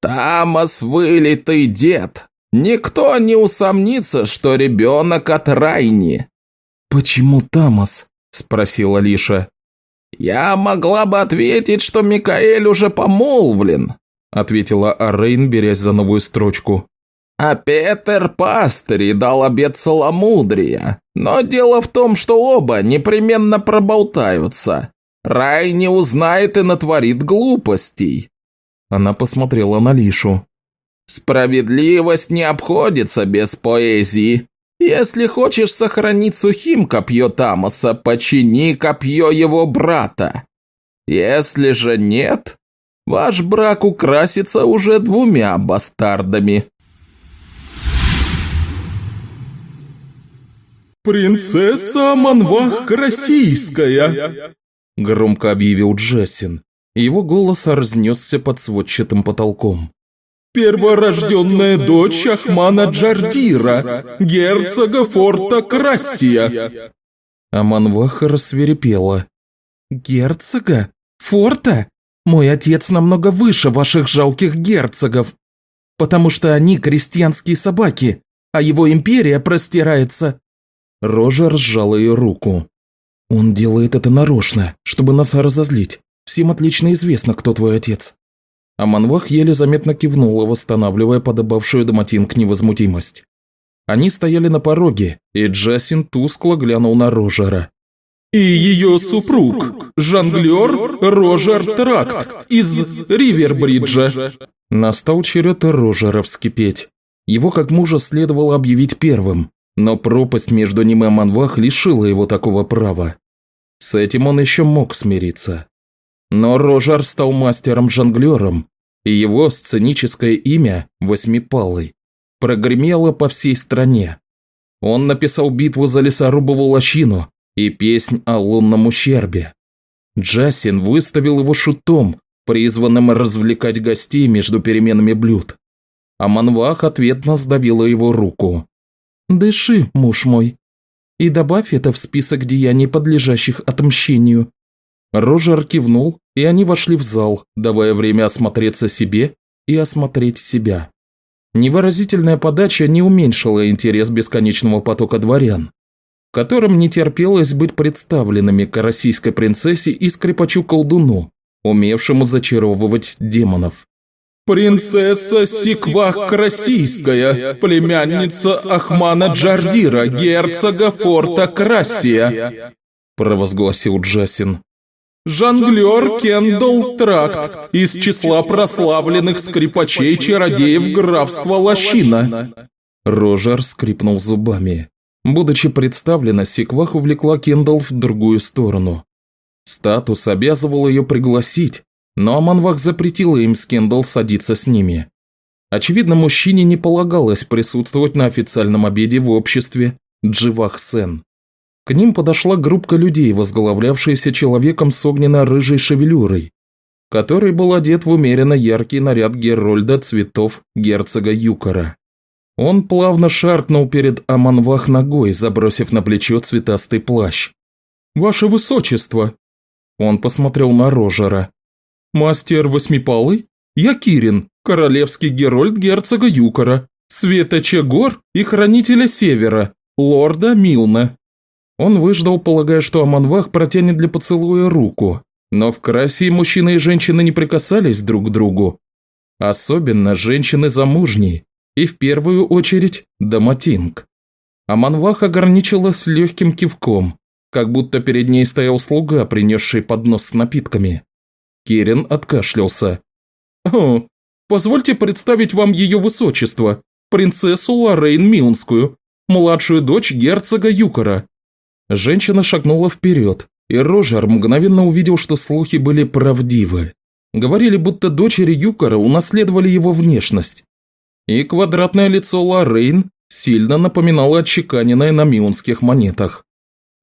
«Тамас вылитый дед. Никто не усомнится, что ребенок от Райни. «Почему Тамас?» – спросила Лиша. «Я могла бы ответить, что Микаэль уже помолвлен», – ответила Арейн, берясь за новую строчку. «А Петер Пастырь дал обет целомудрия. Но дело в том, что оба непременно проболтаются. Рай не узнает и натворит глупостей». Она посмотрела на Лишу. «Справедливость не обходится без поэзии. Если хочешь сохранить сухим копье Тамаса, почини копье его брата. Если же нет, ваш брак украсится уже двумя бастардами. «Принцесса Манвах Российская!» Громко объявил Джессин. Его голос разнесся под сводчатым потолком. Перворожденная дочь Ахмана Джардира, герцога форта Крассия. Аманваха рассверепела. «Герцога? Форта? Мой отец намного выше ваших жалких герцогов, потому что они крестьянские собаки, а его империя простирается...» Рожа сжала ее руку. «Он делает это нарочно, чтобы нас разозлить. Всем отлично известно, кто твой отец. А Манвах еле заметно кивнула, восстанавливая подобавшую Доматинг невозмутимость. Они стояли на пороге, и Джасин тускло глянул на Рожера. «И ее супруг, жонглер Рожер Тракт из Ривербриджа». Настал черед Рожера вскипеть. Его как мужа следовало объявить первым, но пропасть между ним и Манвах лишила его такого права. С этим он еще мог смириться. Но Рожар стал мастером-жонглером, и его сценическое имя Восьмипалый прогремело по всей стране. Он написал битву за лесорубову лощину и песнь о лунном ущербе. Джасин выставил его шутом, призванным развлекать гостей между переменами блюд. А Манвах ответно сдавила его руку. «Дыши, муж мой, и добавь это в список деяний, подлежащих отмщению. Рожер кивнул, и они вошли в зал, давая время осмотреться себе и осмотреть себя. Невыразительная подача не уменьшила интерес бесконечного потока дворян, которым не терпелось быть представленными к российской принцессе и скрипачу-колдуну, умевшему зачаровывать демонов. Принцесса Сиквах Красийская, племянница Ахмана Джардира, герцога форта Красия», – провозгласил Джасин. «Жонглер Кендалл Тракт из числа прославленных скрипачей-чародеев графства Лощина». Рожер скрипнул зубами. Будучи представлена, Сиквах увлекла Кендалл в другую сторону. Статус обязывал ее пригласить, но Аманвах запретила им с Кендалл садиться с ними. Очевидно, мужчине не полагалось присутствовать на официальном обеде в обществе Дживах Сен. К ним подошла группа людей, возглавлявшаяся человеком с огненно-рыжей шевелюрой, который был одет в умеренно яркий наряд Герольда цветов герцога Юкора. Он плавно шаркнул перед Аманвах ногой, забросив на плечо цветастый плащ. «Ваше высочество!» Он посмотрел на Рожера. Мастер Восьмипалый? Я Кирин, королевский герольд герцога Юкора, светоча гор и хранителя севера, лорда Милна». Он выждал, полагая, что Аманвах протянет для поцелуя руку, но в Красии мужчины и женщины не прикасались друг к другу. Особенно женщины замужние, и в первую очередь Даматинг. Аманвах ограничилась легким кивком, как будто перед ней стоял слуга, принесший поднос с напитками. Керен откашлялся. «О, позвольте представить вам ее высочество, принцессу Лоррейн Милнскую, младшую дочь герцога Юкора». Женщина шагнула вперед, и Рожер мгновенно увидел, что слухи были правдивы. Говорили, будто дочери Юкора унаследовали его внешность. И квадратное лицо Лоррейн сильно напоминало отчеканенное на мионских монетах.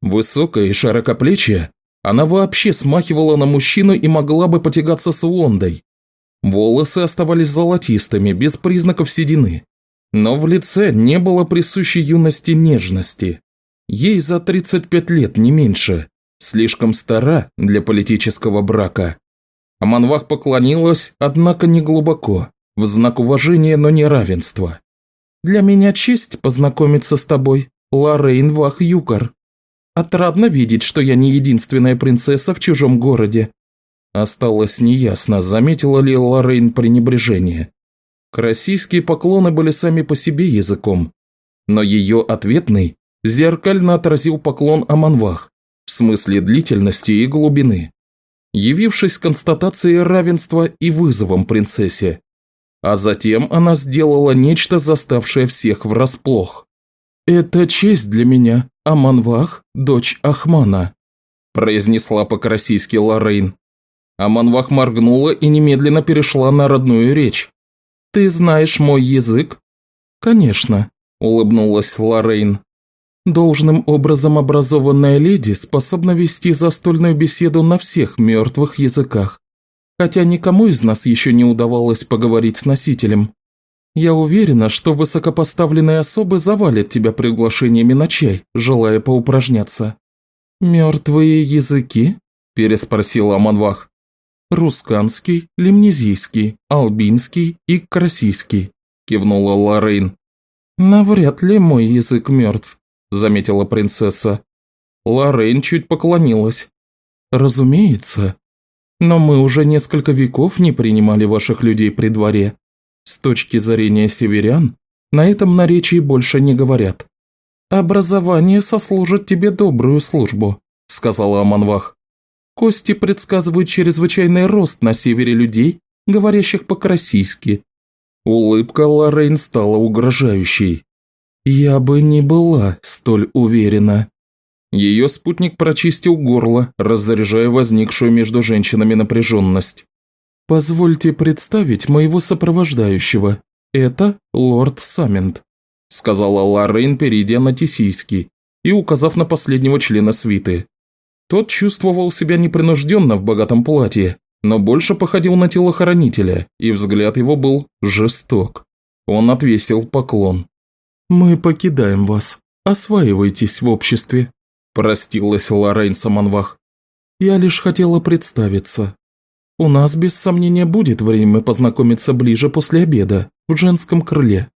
Высокая и широкоплечья, она вообще смахивала на мужчину и могла бы потягаться с Уондой. Волосы оставались золотистыми, без признаков седины. Но в лице не было присущей юности нежности. Ей за 35 лет, не меньше. Слишком стара для политического брака. Аманвах поклонилась, однако не глубоко, в знак уважения, но не равенства. «Для меня честь познакомиться с тобой, Лоррейн Вах Юкар», Отрадно видеть, что я не единственная принцесса в чужом городе. Осталось неясно, заметила ли Лоррейн пренебрежение. Российские поклоны были сами по себе языком, но ее ответный зеркально отразил поклон Аманвах в смысле длительности и глубины, явившись констатацией равенства и вызовом принцессе. А затем она сделала нечто, заставшее всех врасплох. «Это честь для меня, Аманвах, дочь Ахмана», – произнесла по-карасийски Лоррейн. Аманвах моргнула и немедленно перешла на родную речь. «Ты знаешь мой язык?» «Конечно», – улыбнулась Лоррейн. «Должным образом образованная леди способна вести застольную беседу на всех мертвых языках, хотя никому из нас еще не удавалось поговорить с носителем. Я уверена, что высокопоставленные особы завалят тебя приглашениями на чай, желая поупражняться». «Мертвые языки?» – переспросила Аманвах. «Русканский, лимнезийский, албинский и красийский», – кивнула Лоррейн. «Навряд ли мой язык мертв», – заметила принцесса. Лоррейн чуть поклонилась. «Разумеется. Но мы уже несколько веков не принимали ваших людей при дворе. С точки зрения северян, на этом наречии больше не говорят. «Образование сослужит тебе добрую службу», – сказала Аманвах. «Кости предсказывают чрезвычайный рост на севере людей, говорящих по-красийски». Улыбка Лоррейн стала угрожающей. «Я бы не была столь уверена». Ее спутник прочистил горло, разряжая возникшую между женщинами напряженность. «Позвольте представить моего сопровождающего. Это лорд Самент», – сказала Лоррейн, перейдя на Тисийский и указав на последнего члена свиты. Тот чувствовал себя непринужденно в богатом платье, но больше походил на телохранителя, и взгляд его был жесток. Он отвесил поклон. «Мы покидаем вас. Осваивайтесь в обществе», – простилась Лоррейн Саманвах. «Я лишь хотела представиться. У нас, без сомнения, будет время познакомиться ближе после обеда, в женском крыле».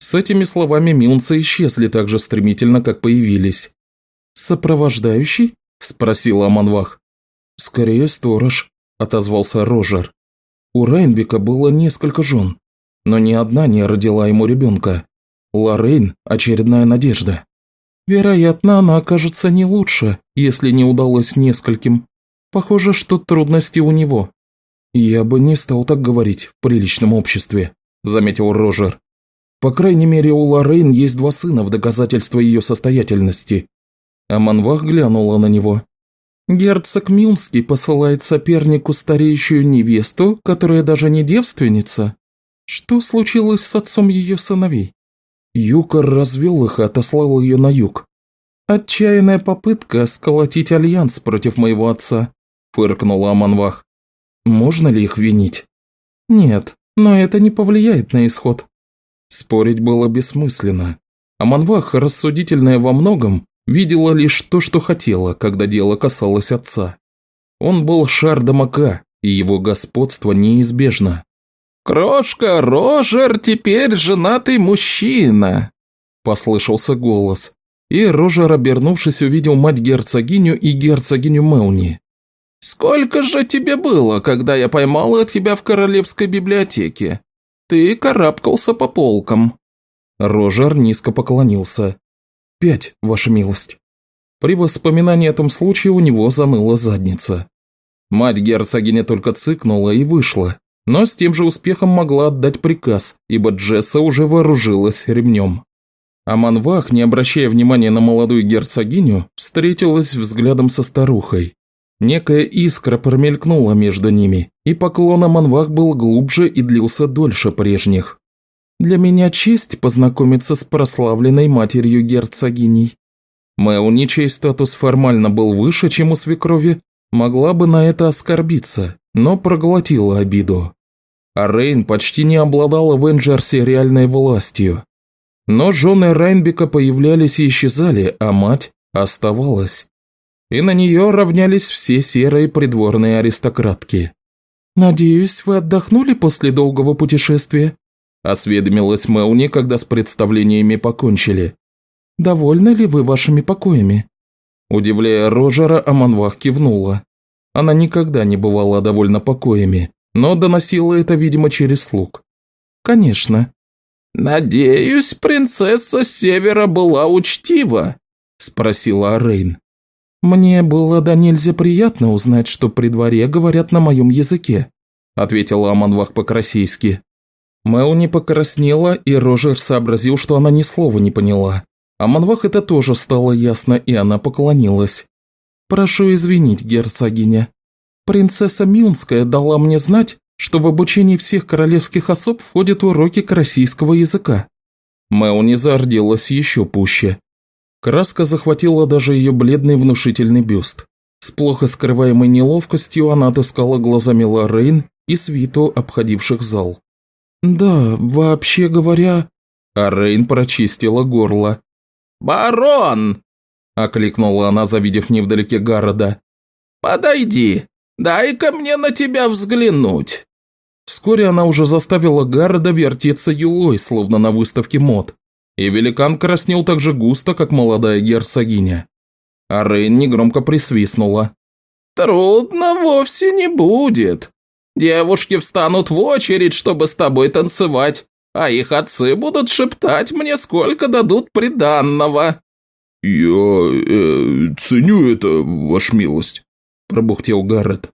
С этими словами Мюнца исчезли так же стремительно, как появились. «Сопровождающий?» – спросила Аманвах. «Скорее сторож», – отозвался Рожер. У Райнбека было несколько жен, но ни одна не родила ему ребенка. Лоррейн – очередная надежда. Вероятно, она окажется не лучше, если не удалось нескольким. Похоже, что трудности у него. Я бы не стал так говорить в приличном обществе, заметил Рожер. По крайней мере, у Лоррейн есть два сына в доказательство ее состоятельности. А Манвах глянула на него. Герцог Мюнский посылает сопернику стареющую невесту, которая даже не девственница. Что случилось с отцом ее сыновей? Юкор развел их и отослал ее на юг. «Отчаянная попытка сколотить альянс против моего отца», – фыркнула Аманвах. «Можно ли их винить?» «Нет, но это не повлияет на исход». Спорить было бессмысленно. Аманвах, рассудительная во многом, видела лишь то, что хотела, когда дело касалось отца. Он был Шардамака, и его господство неизбежно. «Крошка, Рожер теперь женатый мужчина!» – послышался голос, и Рожер, обернувшись, увидел мать-герцогиню и герцогиню Мелни. «Сколько же тебе было, когда я поймала тебя в королевской библиотеке? Ты карабкался по полкам». Рожер низко поклонился. «Пять, ваша милость». При воспоминании о том случае у него заныла задница. Мать герцогиня только цыкнула и вышла, но с тем же успехом могла отдать приказ, ибо Джесса уже вооружилась ремнем. А Манвах, не обращая внимания на молодую герцогиню, встретилась взглядом со старухой. Некая искра промелькнула между ними, и поклон Аманвах был глубже и длился дольше прежних. «Для меня честь познакомиться с прославленной матерью герцогиней». Мелни, чей статус формально был выше, чем у свекрови, могла бы на это оскорбиться, но проглотила обиду а Рейн почти не обладала в Энджерсе реальной властью. Но жены Райнбека появлялись и исчезали, а мать оставалась. И на нее равнялись все серые придворные аристократки. «Надеюсь, вы отдохнули после долгого путешествия?» – осведомилась Мелни, когда с представлениями покончили. «Довольны ли вы вашими покоями?» Удивляя Рожера, Аманвах кивнула. Она никогда не бывала довольна покоями, но доносила это, видимо, через слуг. «Конечно». «Надеюсь, принцесса Севера была учтива?» – спросила Арейн. «Мне было до нельзя приятно узнать, что при дворе говорят на моем языке», – ответила Аманвах по-красийски. Мелни покраснела, и Рожер сообразил, что она ни слова не поняла. Аманвах это тоже стало ясно, и она поклонилась. «Прошу извинить, герцогиня. Принцесса Мюнская дала мне знать, что в обучении всех королевских особ входят уроки российского языка». Мелни зарделась еще пуще. Краска захватила даже ее бледный внушительный бюст. С плохо скрываемой неловкостью она отыскала глазами Лоррейн и свиту обходивших зал. «Да, вообще говоря...» А Рейн прочистила горло. «Барон!» – окликнула она, завидев невдалеке города. «Подойди, Дай-ка мне на тебя взглянуть!» Вскоре она уже заставила Гарда вертеться юлой, словно на выставке мод. И великан краснел так же густо, как молодая герцогиня. А Рейн негромко присвистнула. «Трудно вовсе не будет. Девушки встанут в очередь, чтобы с тобой танцевать, а их отцы будут шептать мне, сколько дадут приданного». «Я э, ценю это, ваша милость», – пробухтел Гаррет.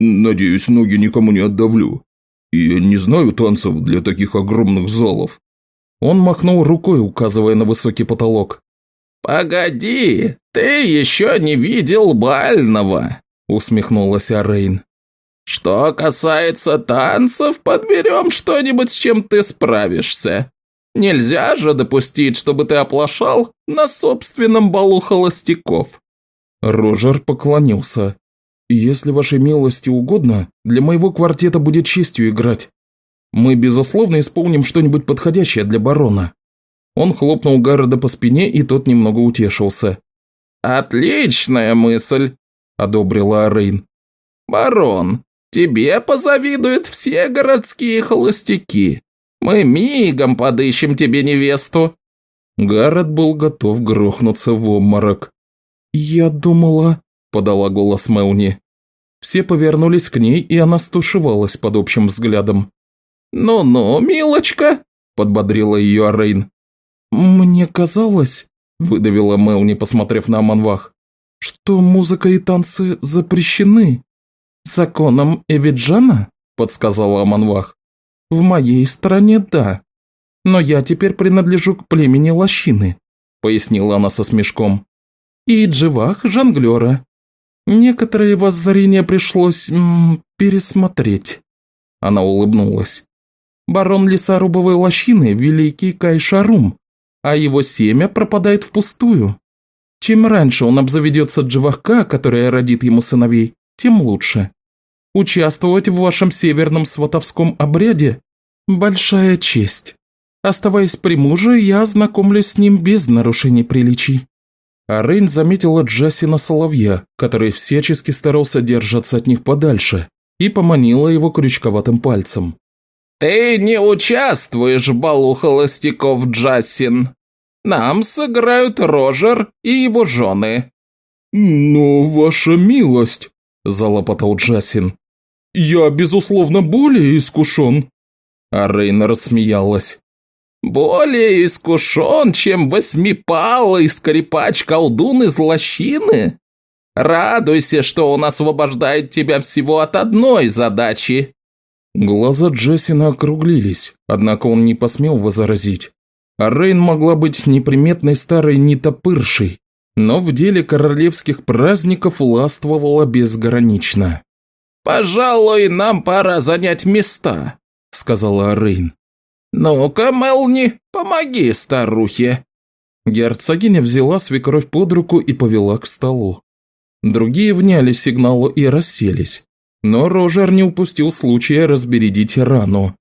«Надеюсь, ноги никому не отдавлю. Я не знаю танцев для таких огромных залов». Он махнул рукой, указывая на высокий потолок. «Погоди, ты еще не видел бального», – усмехнулась Арейн. «Что касается танцев, подберем что-нибудь, с чем ты справишься. Нельзя же допустить, чтобы ты оплошал на собственном балу холостяков». Рожер поклонился. «Если вашей милости угодно, для моего квартета будет честью играть. Мы, безусловно, исполним что-нибудь подходящее для барона». Он хлопнул Гарреда по спине, и тот немного утешился. «Отличная мысль», – одобрила Рейн. «Барон, тебе позавидуют все городские холостяки. Мы мигом подыщем тебе невесту». Гаррет был готов грохнуться в обморок. «Я думала...» подала голос Мелни. Все повернулись к ней, и она стушевалась под общим взглядом. «Ну-ну, милочка!» – подбодрила ее Арейн. «Мне казалось», – выдавила Мелни, посмотрев на Аманвах, «что музыка и танцы запрещены». «Законом Эвиджана?» – подсказала Аманвах. «В моей стране – да. Но я теперь принадлежу к племени лощины», – пояснила она со смешком. «И Дживах – жонглера. Некоторые воззрения пришлось м, пересмотреть». Она улыбнулась. «Барон лесорубовой лощины – великий Кайшарум, а его семя пропадает впустую. Чем раньше он обзаведется Дживахка, которая родит ему сыновей, тем лучше. Участвовать в вашем северном сватовском обряде – большая честь. Оставаясь при муже, я ознакомлюсь с ним без нарушений приличий». А Рейн заметила Джасина Соловья, который всячески старался держаться от них подальше, и поманила его крючковатым пальцем. «Ты не участвуешь в балу холостяков, Джасин. Нам сыграют Рожер и его жены». «Но, ваша милость», – залопотал Джасин, – «я, безусловно, более искушен». А Рейн рассмеялась. «Более искушен, чем восьмипалый скрипач-колдун из лощины? Радуйся, что он освобождает тебя всего от одной задачи». Глаза Джессина округлились, однако он не посмел возразить. А Рейн могла быть неприметной старой нетопыршей, но в деле королевских праздников властвовала безгранично. «Пожалуй, нам пора занять места», – сказала Рейн. «Ну-ка, Мелни, помоги старухе!» Герцогиня взяла свекровь под руку и повела к столу. Другие вняли сигналу и расселись, но Рожер не упустил случая разбередить рану.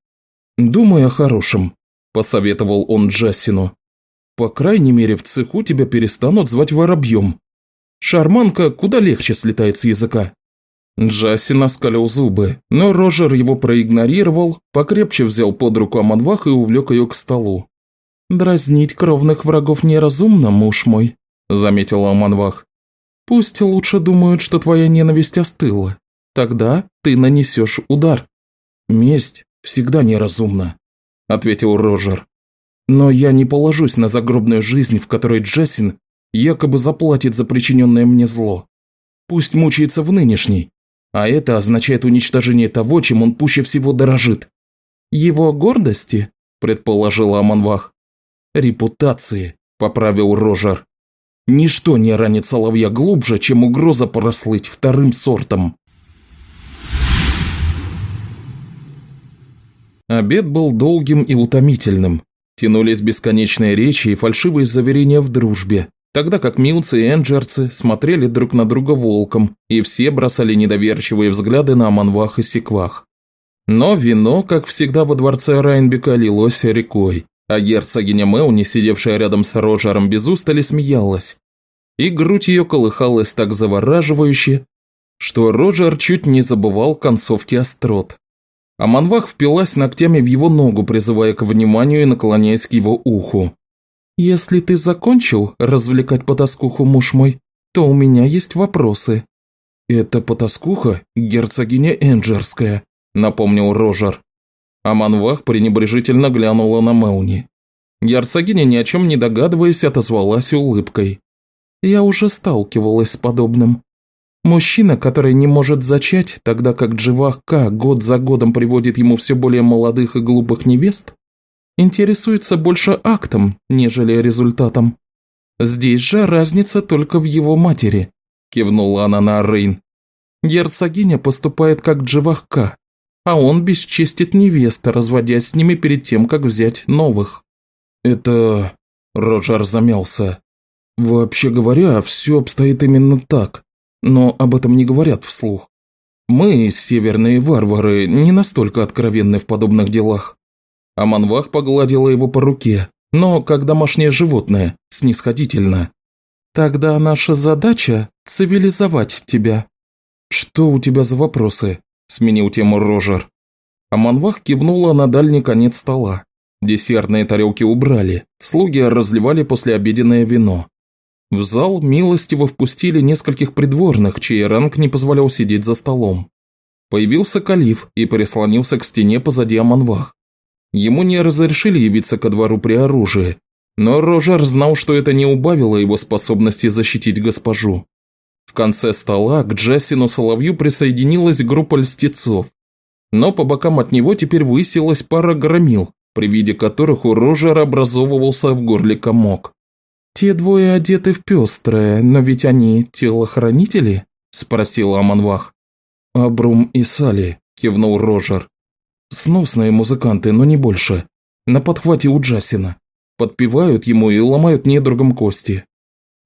«Думай о хорошем», – посоветовал он Джасину. «По крайней мере, в цеху тебя перестанут звать воробьем. Шарманка куда легче слетает с языка». Джасси наскалил зубы, но Рожер его проигнорировал, покрепче взял под руку Аманвах и увлек ее к столу. «Дразнить кровных врагов неразумно, муж мой», – заметила Аманвах. «Пусть лучше думают, что твоя ненависть остыла. Тогда ты нанесешь удар». «Месть всегда неразумна», – ответил Рожер. «Но я не положусь на загробную жизнь, в которой Джессин якобы заплатит за причиненное мне зло. Пусть мучается в нынешней, а это означает уничтожение того, чем он пуще всего дорожит. Его гордости, предположила Аманвах. Репутации, поправил Рожер. Ничто не ранит соловья глубже, чем угроза прослыть вторым сортом. Обед был долгим и утомительным. Тянулись бесконечные речи и фальшивые заверения в дружбе, тогда как милцы и энджерцы смотрели друг на друга волком, и все бросали недоверчивые взгляды на Аманвах и Секвах. Но вино, как всегда во дворце Райнбека, лилось рекой, а герцогиня Мелни, сидевшая рядом с Роджером без устали, смеялась. И грудь ее колыхалась так завораживающе, что Роджер чуть не забывал концовки острот. Аманвах впилась ногтями в его ногу, призывая к вниманию и наклоняясь к его уху. «Если ты закончил развлекать потаскуху, муж мой, то у меня есть вопросы». «Это потаскуха герцогиня Энджерская», – напомнил Рожер. Аманвах пренебрежительно глянула на Мелни. Герцогиня, ни о чем не догадываясь, отозвалась улыбкой. «Я уже сталкивалась с подобным. Мужчина, который не может зачать, тогда как Дживах К год за годом приводит ему все более молодых и глупых невест, интересуется больше актом, нежели результатом. Здесь же разница только в его матери», – кивнула она на Рейн. «Герцогиня поступает как Дживахка, а он бесчестит невеста, разводясь с ними перед тем, как взять новых». «Это...» – Роджер замялся. «Вообще говоря, все обстоит именно так, но об этом не говорят вслух. Мы, северные варвары, не настолько откровенны в подобных делах. Аманвах погладила его по руке, но как домашнее животное, снисходительно. «Тогда наша задача – цивилизовать тебя». «Что у тебя за вопросы?» – сменил тему Рожер. Аманвах кивнула на дальний конец стола. Десертные тарелки убрали, слуги разливали послеобеденное вино. В зал милостиво впустили нескольких придворных, чей ранг не позволял сидеть за столом. Появился калиф и прислонился к стене позади Аманвах. Ему не разрешили явиться ко двору при оружии, но Рожер знал, что это не убавило его способности защитить госпожу. В конце стола к Джассину Соловью присоединилась группа льстецов. Но по бокам от него теперь высилась пара громил, при виде которых у Рожера образовывался в горле комок. «Те двое одеты в пестрое, но ведь они телохранители?» – спросил Аманвах. «Абрум и Сали», – кивнул Рожер. «Сносные музыканты, но не больше. На подхвате у Джасина. Подпевают ему и ломают недругам кости».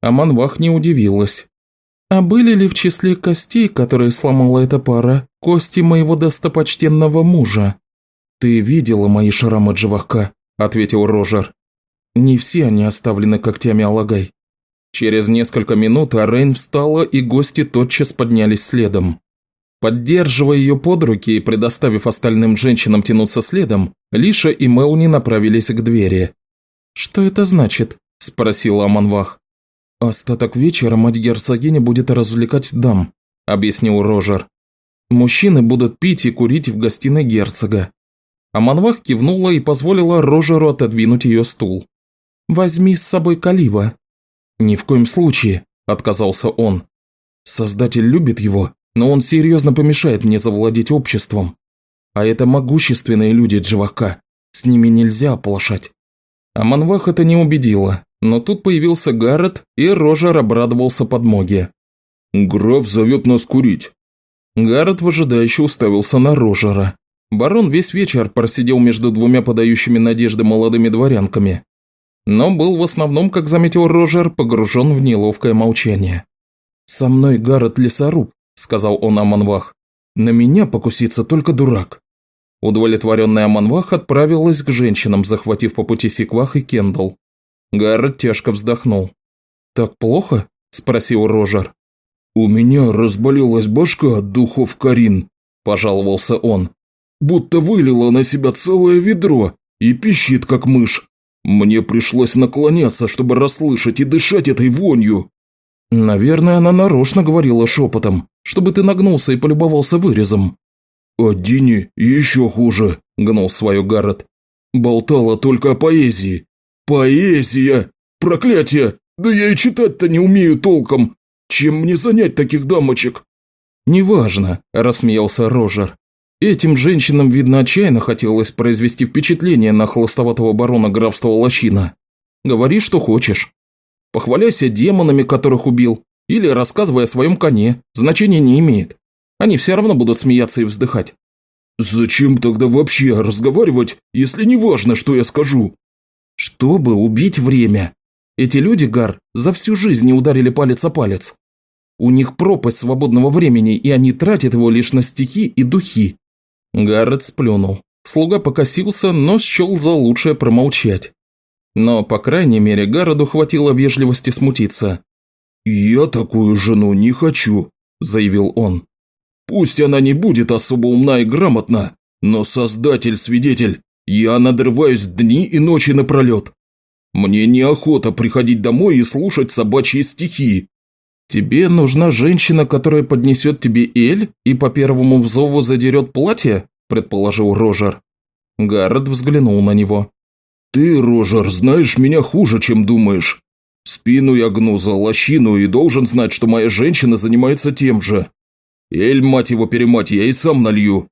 Аманвах не удивилась. «А были ли в числе костей, которые сломала эта пара, кости моего достопочтенного мужа?» «Ты видела мои шрамы Джавахка?» – ответил Рожер. «Не все они оставлены когтями Алагай». Через несколько минут Арейн встала, и гости тотчас поднялись следом. Поддерживая ее под руки и предоставив остальным женщинам тянуться следом, Лиша и Мелни направились к двери. «Что это значит?» – спросила Аманвах. «Остаток вечера мать герцогиня будет развлекать дам», – объяснил Рожер. «Мужчины будут пить и курить в гостиной герцога». Аманвах кивнула и позволила Рожеру отодвинуть ее стул. «Возьми с собой Калива». «Ни в коем случае», – отказался он. «Создатель любит его, но он серьезно помешает мне завладеть обществом. А это могущественные люди Дживака, с ними нельзя оплошать». Аманвах это не убедило, но тут появился Гаррет, и Рожер обрадовался подмоге. «Граф зовет нас курить». Гаррет выжидающе уставился на Рожера. Барон весь вечер просидел между двумя подающими надежды молодыми дворянками. Но был в основном, как заметил Рожер, погружен в неловкое молчание. «Со мной Гаррет лесоруб», – сказал он Аманвах. «На меня покусится только дурак». Удовлетворенная Аманвах отправилась к женщинам, захватив по пути Секвах и Кендалл. Гаррет тяжко вздохнул. «Так плохо?» – спросил Рожер. «У меня разболелась башка от духов Карин», – пожаловался он. «Будто вылила на себя целое ведро и пищит, как мышь. Мне пришлось наклоняться, чтобы расслышать и дышать этой вонью». «Наверное, она нарочно говорила шепотом, чтобы ты нагнулся и полюбовался вырезом». «А Дини еще хуже», – гнул свою Гаррет. «Болтала только о поэзии, «Поэзия! Проклятие! Да я и читать-то не умею толком! Чем мне занять таких дамочек?» «Неважно», – рассмеялся Рожер. «Этим женщинам, видно, отчаянно хотелось произвести впечатление на холостоватого барона графства Лощина. Говори, что хочешь. Похваляйся демонами, которых убил, или рассказывай о своем коне, значения не имеет. Они все равно будут смеяться и вздыхать». «Зачем тогда вообще разговаривать, если не важно, что я скажу?» Чтобы убить время. Эти люди, Гар, за всю жизнь не ударили палец о палец. У них пропасть свободного времени, и они тратят его лишь на стихи и духи. Гаррет сплюнул. Слуга покосился, но счел за лучшее промолчать. Но, по крайней мере, Гарроду хватило вежливости смутиться. «Я такую жену не хочу», – заявил он. «Пусть она не будет особо умна и грамотна, но создатель-свидетель я надрываюсь дни и ночи напролет. Мне неохота приходить домой и слушать собачьи стихи. Тебе нужна женщина, которая поднесет тебе эль и по первому взову задерет платье, предположил Рожер. Гаррет взглянул на него. Ты, Рожер, знаешь меня хуже, чем думаешь. Спину я гну за лощину и должен знать, что моя женщина занимается тем же. Эль, мать его перемать, я и сам налью.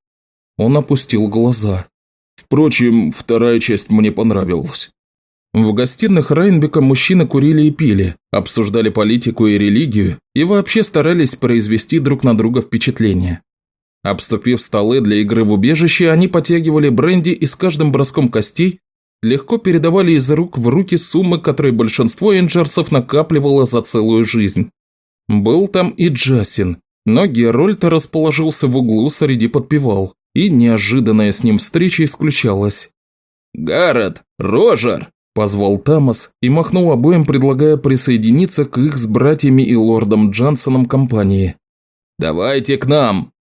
Он опустил глаза. Впрочем, вторая часть мне понравилась. В гостиных Райнбека мужчины курили и пили, обсуждали политику и религию и вообще старались произвести друг на друга впечатление. Обступив столы для игры в убежище, они потягивали бренди и с каждым броском костей легко передавали из рук в руки суммы, которые большинство энджерсов накапливало за целую жизнь. Был там и Джасин, но Герольд расположился в углу среди подпевал и неожиданная с ним встреча исключалась. «Гаррет! Рожер!» – позвал Тамас и махнул обоим, предлагая присоединиться к их с братьями и лордом Джансоном компании. «Давайте к нам!»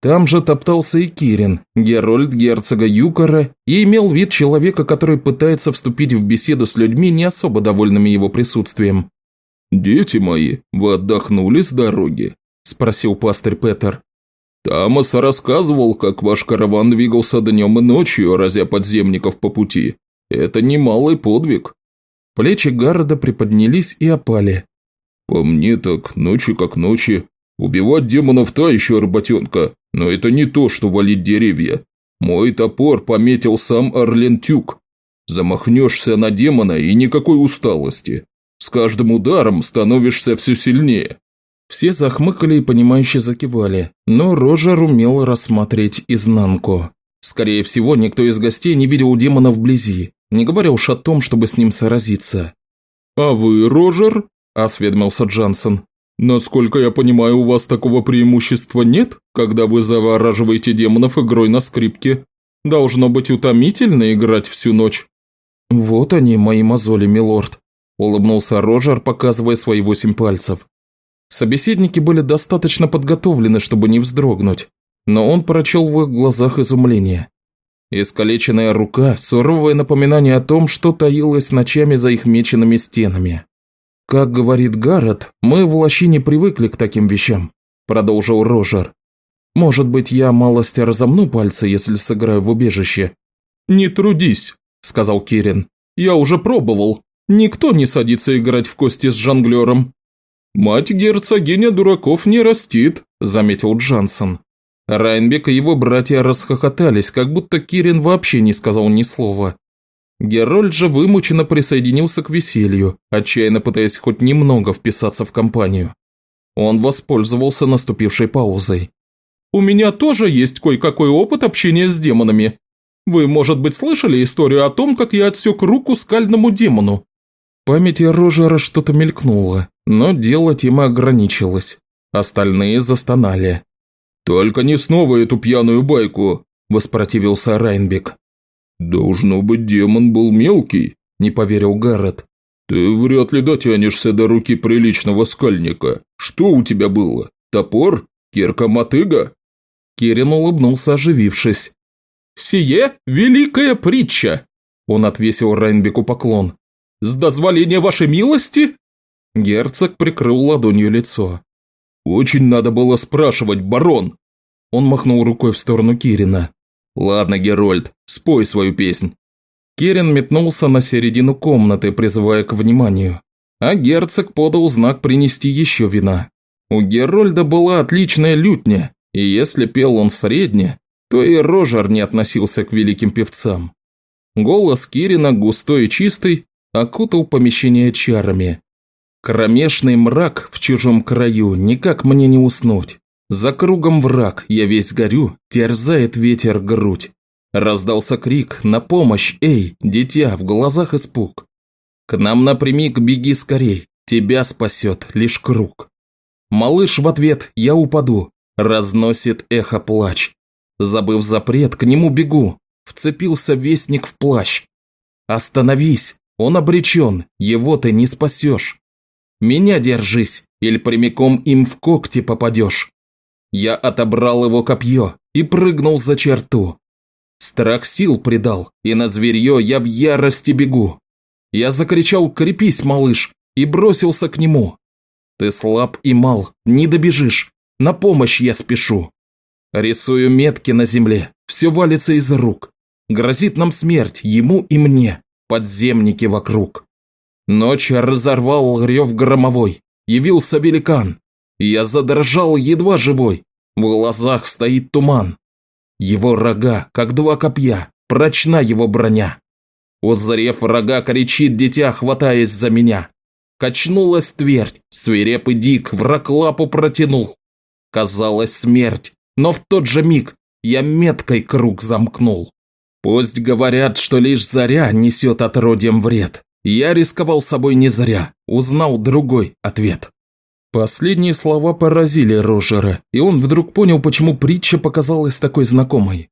Там же топтался и Кирин, Герольд герцога Юкора, и имел вид человека, который пытается вступить в беседу с людьми, не особо довольными его присутствием. «Дети мои, вы отдохнули с дороги?» – спросил пастырь Петер. «Тамас рассказывал, как ваш караван двигался днем и ночью, разя подземников по пути. Это немалый подвиг». Плечи Гарда приподнялись и опали. «По мне так, ночи как ночи. Убивать демонов та еще работенка, но это не то, что валить деревья. Мой топор пометил сам Орлен Тюк. Замахнешься на демона и никакой усталости. С каждым ударом становишься все сильнее. Все захмыкали и понимающе закивали, но Рожер умел рассмотреть изнанку. Скорее всего, никто из гостей не видел демона вблизи, не говоря уж о том, чтобы с ним сразиться. «А вы, Рожер?» – осведомился Джансон. «Насколько я понимаю, у вас такого преимущества нет, когда вы завораживаете демонов игрой на скрипке? Должно быть утомительно играть всю ночь». «Вот они, мои мозоли, милорд», – улыбнулся Рожер, показывая свои восемь пальцев. Собеседники были достаточно подготовлены, чтобы не вздрогнуть, но он прочел в их глазах изумление. Искалеченная рука – суровое напоминание о том, что таилось ночами за их меченными стенами. «Как говорит Гаррет, мы в лощине привыкли к таким вещам», – продолжил Рожер. «Может быть, я малость разомну пальцы, если сыграю в убежище?» «Не трудись», – сказал Кирин. «Я уже пробовал. Никто не садится играть в кости с жонглером. «Мать герцогиня дураков не растит», – заметил Джансон. Райнбек и его братья расхохотались, как будто Кирин вообще не сказал ни слова. Герольд же вымученно присоединился к веселью, отчаянно пытаясь хоть немного вписаться в компанию. Он воспользовался наступившей паузой. «У меня тоже есть кое-какой опыт общения с демонами. Вы, может быть, слышали историю о том, как я отсек руку скальному демону?» В памяти Рожера что-то мелькнуло, но делать им ограничилось. Остальные застонали. «Только не снова эту пьяную байку!» – воспротивился Райнбек. «Должно быть, демон был мелкий», – не поверил Гаррет. «Ты вряд ли дотянешься до руки приличного скальника. Что у тебя было? Топор? Кирка-мотыга?» Кирин улыбнулся, оживившись. «Сие великая притча!» Он отвесил Райнбеку поклон. «С дозволения вашей милости?» Герцог прикрыл ладонью лицо. «Очень надо было спрашивать, барон!» Он махнул рукой в сторону Кирина. «Ладно, Герольд, спой свою песнь». Кирин метнулся на середину комнаты, призывая к вниманию. А герцог подал знак принести еще вина. У Герольда была отличная лютня, и если пел он средне, то и Рожер не относился к великим певцам. Голос Кирина, густой и чистый, окутал помещение чарами. Кромешный мрак в чужом краю, никак мне не уснуть. За кругом враг, я весь горю, терзает ветер грудь. Раздался крик «На помощь! Эй, дитя!» В глазах испуг. К нам напрямик беги скорей, тебя спасет лишь круг. Малыш в ответ «Я упаду», разносит эхо плач. Забыв запрет, к нему бегу, вцепился вестник в плащ. Остановись, он обречен, его ты не спасешь. Меня держись, или прямиком им в когти попадешь. Я отобрал его копье и прыгнул за черту. Страх сил придал, и на зверье я в ярости бегу. Я закричал «Крепись, малыш!» и бросился к нему. Ты слаб и мал, не добежишь, на помощь я спешу. Рисую метки на земле, все валится из рук. Грозит нам смерть, ему и мне, подземники вокруг. Ночь разорвал рев громовой. Явился великан. Я задрожал едва живой. В глазах стоит туман. Его рога, как два копья, прочна его броня. Узрев рога, кричит дитя, хватаясь за меня. Качнулась твердь, свирепый дик, враг лапу протянул. Казалось смерть, но в тот же миг я меткой круг замкнул. Пусть говорят, что лишь заря несет отродьям вред. Я рисковал собой не зря, узнал другой ответ. Последние слова поразили Рожера, и он вдруг понял, почему притча показалась такой знакомой.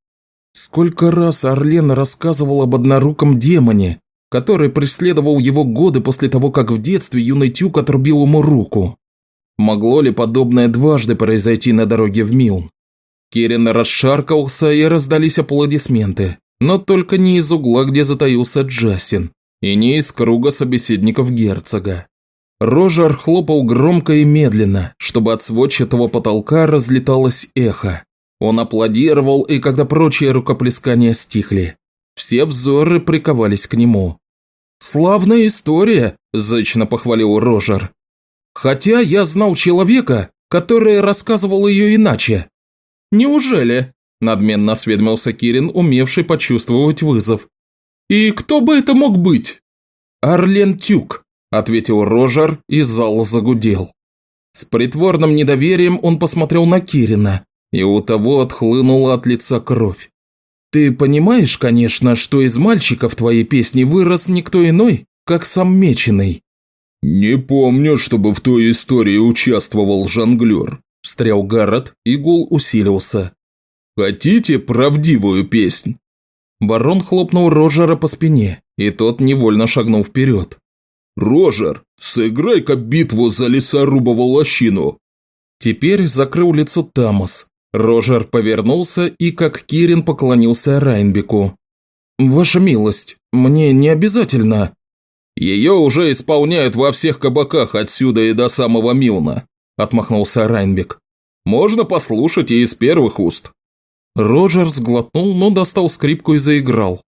Сколько раз Орлен рассказывал об одноруком демоне, который преследовал его годы после того, как в детстве юный Тюк отрубил ему руку. Могло ли подобное дважды произойти на дороге в Милн? Керен расшаркался и раздались аплодисменты, но только не из угла, где затаился Джасин, и не из круга собеседников герцога. Рожер хлопал громко и медленно, чтобы от сводчатого потолка разлеталось эхо. Он аплодировал, и когда прочие рукоплескания стихли, все взоры приковались к нему. «Славная история», – зычно похвалил Рожер. «Хотя я знал человека, который рассказывал ее иначе». «Неужели?» – надменно осведомился Кирин, умевший почувствовать вызов. «И кто бы это мог быть?» «Арлен Тюк», – ответил Рожер, и зал загудел. С притворным недоверием он посмотрел на Кирина, и у того отхлынула от лица кровь. «Ты понимаешь, конечно, что из мальчиков твоей песни вырос никто иной, как сам Меченый?» «Не помню, чтобы в той истории участвовал жонглер», – встрял Гаррет, и гул усилился. «Хотите правдивую песнь?» Барон хлопнул Рожера по спине, и тот невольно шагнул вперед. «Рожер, сыграй-ка битву за лесорубову лощину!» Теперь закрыл лицо Тамос. Рожер повернулся и, как Кирин, поклонился Райнбеку. «Ваша милость, мне не обязательно...» «Ее уже исполняют во всех кабаках отсюда и до самого Милна», – отмахнулся Райнбек. «Можно послушать и из первых уст». Роджер сглотнул, но достал скрипку и заиграл.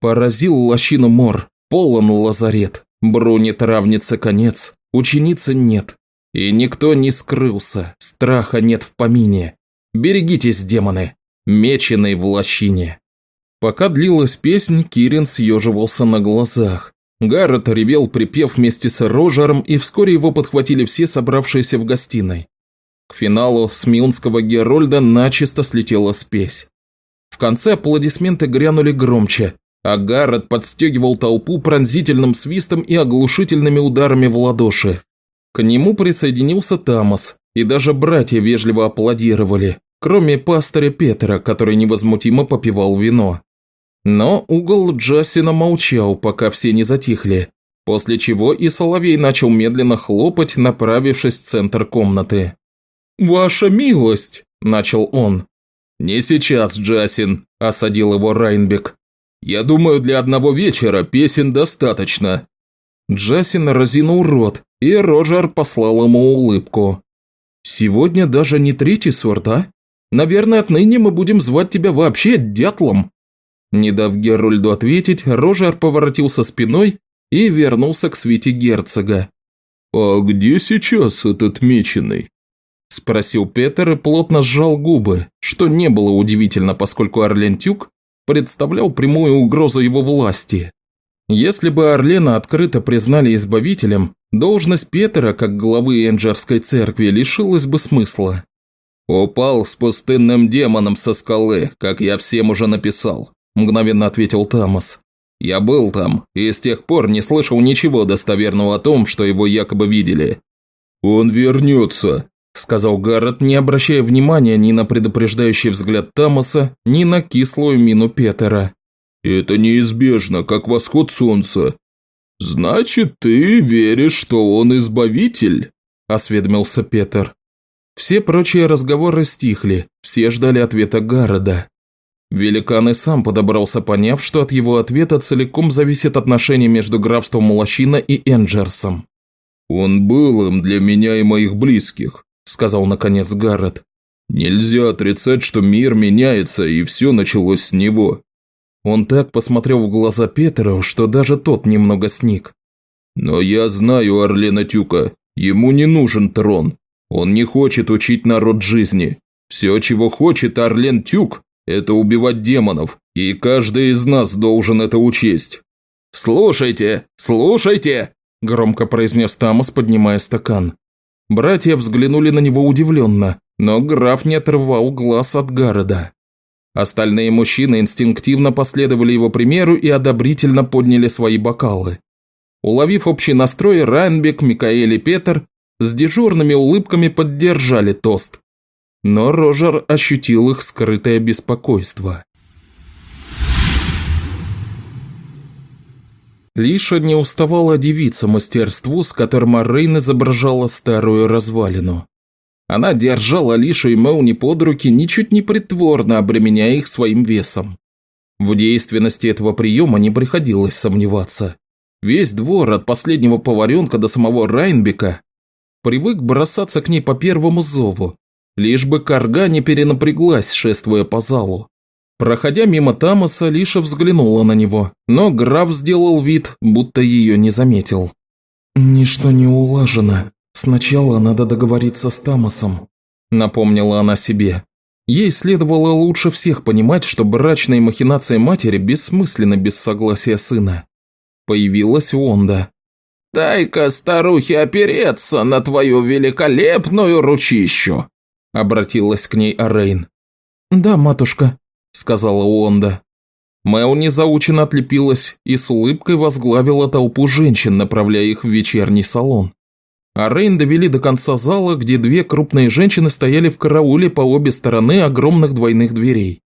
Поразил лощину мор, полон лазарет, бруни травница конец, ученицы нет. И никто не скрылся, страха нет в помине. Берегитесь, демоны, меченый в лощине. Пока длилась песнь, Кирин съеживался на глазах. Гаррет ревел припев вместе с Рожером, и вскоре его подхватили все собравшиеся в гостиной. К финалу Смилнского Герольда начисто слетела спесь. В конце аплодисменты грянули громче, а Гаррет подстегивал толпу пронзительным свистом и оглушительными ударами в ладоши. К нему присоединился Тамас, и даже братья вежливо аплодировали, кроме пастыря Петра, который невозмутимо попивал вино. Но угол Джасина молчал, пока все не затихли, после чего и Соловей начал медленно хлопать, направившись в центр комнаты. «Ваша милость!» – начал он. «Не сейчас, Джасин», – осадил его Райнбек. «Я думаю, для одного вечера песен достаточно». Джасин разинул рот, и Роджер послал ему улыбку. «Сегодня даже не третий сорт, а? Наверное, отныне мы будем звать тебя вообще дятлом». Не дав Герольду ответить, Рожер поворотился спиной и вернулся к свите герцога. «А где сейчас этот меченый?» – спросил Петер и плотно сжал губы, что не было удивительно, поскольку Орлен Тюк представлял прямую угрозу его власти. Если бы Орлена открыто признали избавителем, должность Петера, как главы Энджерской церкви, лишилась бы смысла. «Упал с пустынным демоном со скалы, как я всем уже написал», – мгновенно ответил Тамас. «Я был там, и с тех пор не слышал ничего достоверного о том, что его якобы видели». «Он вернется», – сказал Гаррет, не обращая внимания ни на предупреждающий взгляд Тамаса, ни на кислую мину Петера. «Это неизбежно, как восход солнца». «Значит, ты веришь, что он избавитель?» – осведомился Петер. Все прочие разговоры стихли, все ждали ответа Гарреда. Великан и сам подобрался, поняв, что от его ответа целиком зависит отношение между графством Лощина и Энджерсом. «Он был им для меня и моих близких», – сказал наконец Гаррет. «Нельзя отрицать, что мир меняется, и все началось с него». Он так посмотрел в глаза Петеру, что даже тот немного сник. «Но я знаю Орлена Тюка, ему не нужен трон. Он не хочет учить народ жизни. Все, чего хочет Орлен Тюк, это убивать демонов, и каждый из нас должен это учесть». «Слушайте, слушайте!» – громко произнес Тамас, поднимая стакан. Братья взглянули на него удивленно, но граф не отрывал глаз от Гарреда. Остальные мужчины инстинктивно последовали его примеру и одобрительно подняли свои бокалы. Уловив общий настрой, Райнбек, Микаэль и Петер с дежурными улыбками поддержали тост. Но Рожер ощутил их скрытое беспокойство. Лиша не уставала дивиться мастерству, с которым Аррейн изображала старую развалину. Она держала Лишу и Мелни под руки, ничуть не притворно обременяя их своим весом. В действенности этого приема не приходилось сомневаться. Весь двор от последнего поваренка до самого Райнбека привык бросаться к ней по первому зову, лишь бы корга не перенапряглась, шествуя по залу. Проходя мимо Тамаса, Лиша взглянула на него, но граф сделал вид, будто ее не заметил. «Ничто не улажено. Сначала надо договориться с Тамасом», – напомнила она себе. Ей следовало лучше всех понимать, что брачные махинации матери бессмысленны без согласия сына. Появилась Вонда. «Дай-ка старухе опереться на твою великолепную ручищу!» Обратилась к ней Арейн. «Да, матушка», – сказала Уонда. Мелни заученно отлепилась и с улыбкой возглавила толпу женщин, направляя их в вечерний салон. А Рейн довели до конца зала, где две крупные женщины стояли в карауле по обе стороны огромных двойных дверей.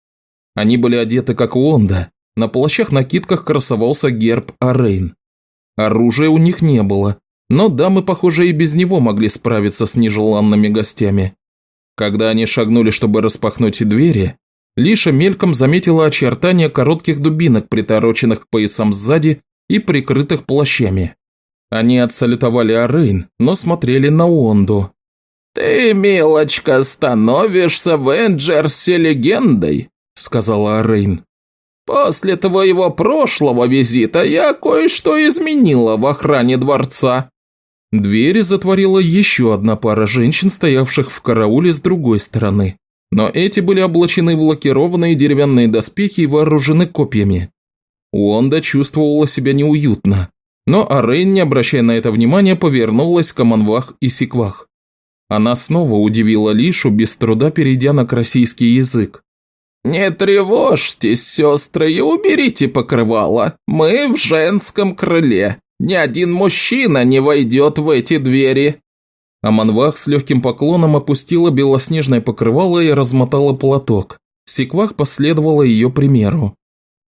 Они были одеты как Уонда. На плащах-накидках красовался герб Арейн. Оружия у них не было, но дамы, похоже, и без него могли справиться с нежеланными гостями. Когда они шагнули, чтобы распахнуть двери, Лиша мельком заметила очертания коротких дубинок, притороченных к поясам сзади и прикрытых плащами. Они отсалютовали Арейн, но смотрели на Уонду. «Ты, милочка, становишься в Энджерсе легендой», – сказала Арейн. «После твоего прошлого визита я кое-что изменила в охране дворца». Двери затворила еще одна пара женщин, стоявших в карауле с другой стороны но эти были облачены в лакированные деревянные доспехи и вооружены копьями. Уонда чувствовала себя неуютно, но Арейн, не обращая на это внимания, повернулась к Аманвах и Сиквах. Она снова удивила Лишу, без труда перейдя на красийский язык. «Не тревожьтесь, сестры, и уберите покрывало. Мы в женском крыле. Ни один мужчина не войдет в эти двери. Аманвах с легким поклоном опустила белоснежное покрывало и размотала платок. Секвах последовала ее примеру.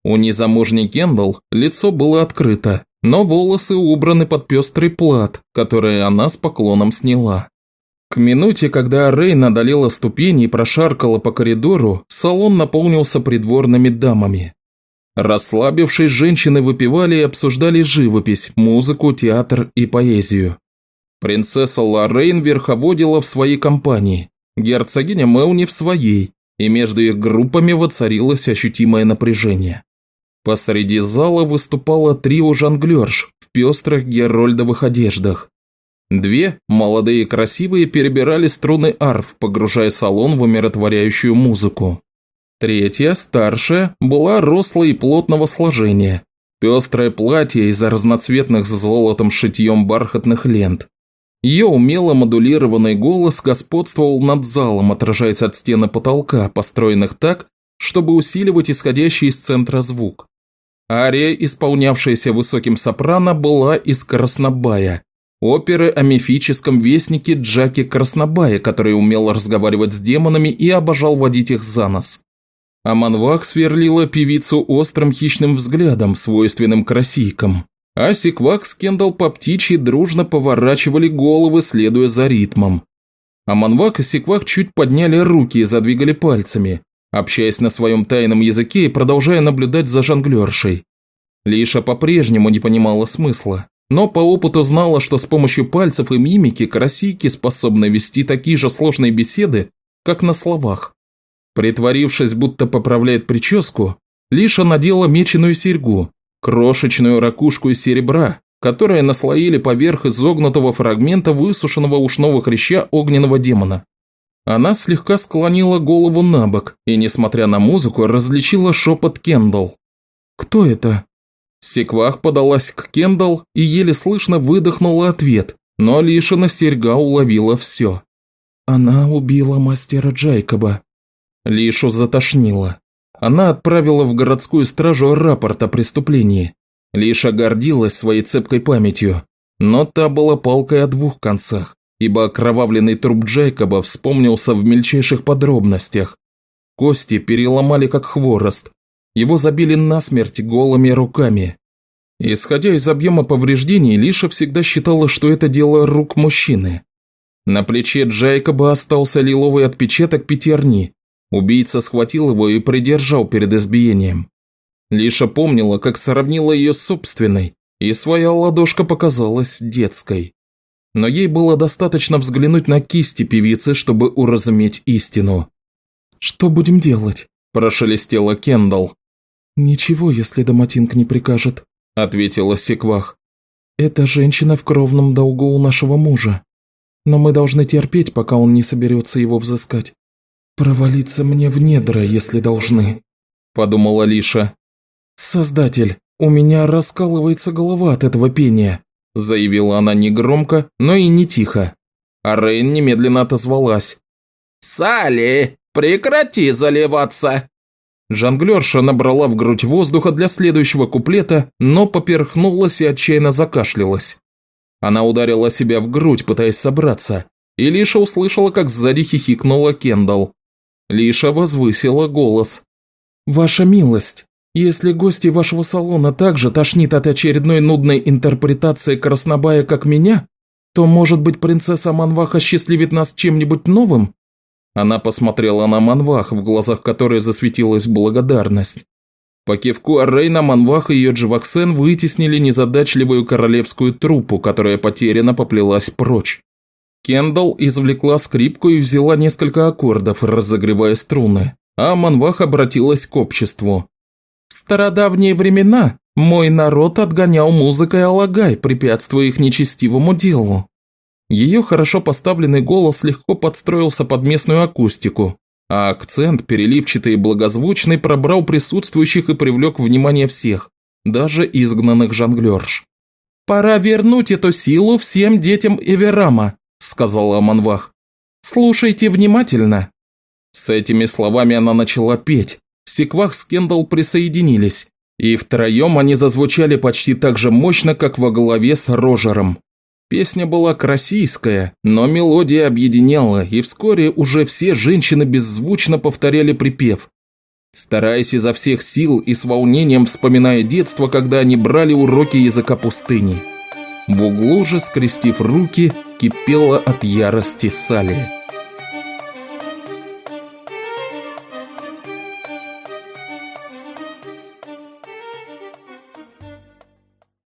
У незамужней Кендалл лицо было открыто, но волосы убраны под пестрый плат, который она с поклоном сняла. К минуте, когда Рейн одолела ступени и прошаркала по коридору, салон наполнился придворными дамами. Расслабившись, женщины выпивали и обсуждали живопись, музыку, театр и поэзию. Принцесса Лоррейн верховодила в своей компании, герцогиня Мелни в своей, и между их группами воцарилось ощутимое напряжение. Посреди зала выступало трио жонглерш в пестрых герольдовых одеждах. Две, молодые и красивые, перебирали струны арф, погружая салон в умиротворяющую музыку. Третья, старшая, была рослой и плотного сложения. Пестрое платье из разноцветных с золотом шитьем бархатных лент, ее умело модулированный голос господствовал над залом, отражаясь от стены потолка, построенных так, чтобы усиливать исходящий из центра звук. Ария, исполнявшаяся высоким сопрано, была из Краснобая, оперы о мифическом вестнике Джаке Краснобая, который умел разговаривать с демонами и обожал водить их за нос. Аманвах сверлила певицу острым хищным взглядом, свойственным красийкам. А Секвак с Кендалл по птичьи дружно поворачивали головы, следуя за ритмом. А Манвак и Секвак чуть подняли руки и задвигали пальцами, общаясь на своем тайном языке и продолжая наблюдать за жонглершей. Лиша по-прежнему не понимала смысла, но по опыту знала, что с помощью пальцев и мимики красийки способны вести такие же сложные беседы, как на словах. Притворившись, будто поправляет прическу, Лиша надела меченую серьгу, крошечную ракушку из серебра, которое наслоили поверх изогнутого фрагмента высушенного ушного хряща огненного демона. Она слегка склонила голову на бок и, несмотря на музыку, различила шепот Кендалл. «Кто это?» Секвах подалась к Кендалл и еле слышно выдохнула ответ, но Лишина серьга уловила все. «Она убила мастера Джайкоба». Лишу затошнило. Она отправила в городскую стражу рапорт о преступлении. Лиша гордилась своей цепкой памятью, но та была палкой о двух концах, ибо окровавленный труп Джейкоба вспомнился в мельчайших подробностях. Кости переломали как хворост, его забили насмерть голыми руками. Исходя из объема повреждений, Лиша всегда считала, что это дело рук мужчины. На плече Джейкоба остался лиловый отпечаток пятерни, Убийца схватил его и придержал перед избиением. Лиша помнила, как сравнила ее с собственной, и своя ладошка показалась детской. Но ей было достаточно взглянуть на кисти певицы, чтобы уразуметь истину. «Что будем делать?» – прошелестела Кендалл. «Ничего, если Доматинг не прикажет», – ответила Секвах. «Эта женщина в кровном долгу у нашего мужа. Но мы должны терпеть, пока он не соберется его взыскать. Провалиться мне в недра, если должны», – подумала Лиша. «Создатель, у меня раскалывается голова от этого пения», – заявила она негромко, но и не тихо. А Рейн немедленно отозвалась. «Салли, прекрати заливаться!» Жонглерша набрала в грудь воздуха для следующего куплета, но поперхнулась и отчаянно закашлялась. Она ударила себя в грудь, пытаясь собраться, и Лиша услышала, как сзади хихикнула Кендалл. Лиша возвысила голос. «Ваша милость, если гости вашего салона также тошнит от очередной нудной интерпретации Краснобая, как меня, то, может быть, принцесса Манваха счастливит нас чем-нибудь новым?» Она посмотрела на Манвах, в глазах которой засветилась благодарность. По кивку Аррейна Манвах и ее Дживаксен вытеснили незадачливую королевскую труппу, которая потеряно поплелась прочь. Кендалл извлекла скрипку и взяла несколько аккордов, разогревая струны, а Манвах обратилась к обществу. «В стародавние времена мой народ отгонял музыкой Алагай, препятствуя их нечестивому делу. Ее хорошо поставленный голос легко подстроился под местную акустику, а акцент, переливчатый и благозвучный, пробрал присутствующих и привлек внимание всех, даже изгнанных жонглерш. «Пора вернуть эту силу всем детям Эверама», – сказала Аманвах. «Слушайте внимательно». С этими словами она начала петь. Секвах с Кендалл присоединились, и втроем они зазвучали почти так же мощно, как во главе с Рожером. Песня была красийская, но мелодия объединяла, и вскоре уже все женщины беззвучно повторяли припев, стараясь изо всех сил и с волнением вспоминая детство, когда они брали уроки языка пустыни. В углу же, скрестив руки, кипела от ярости Салли.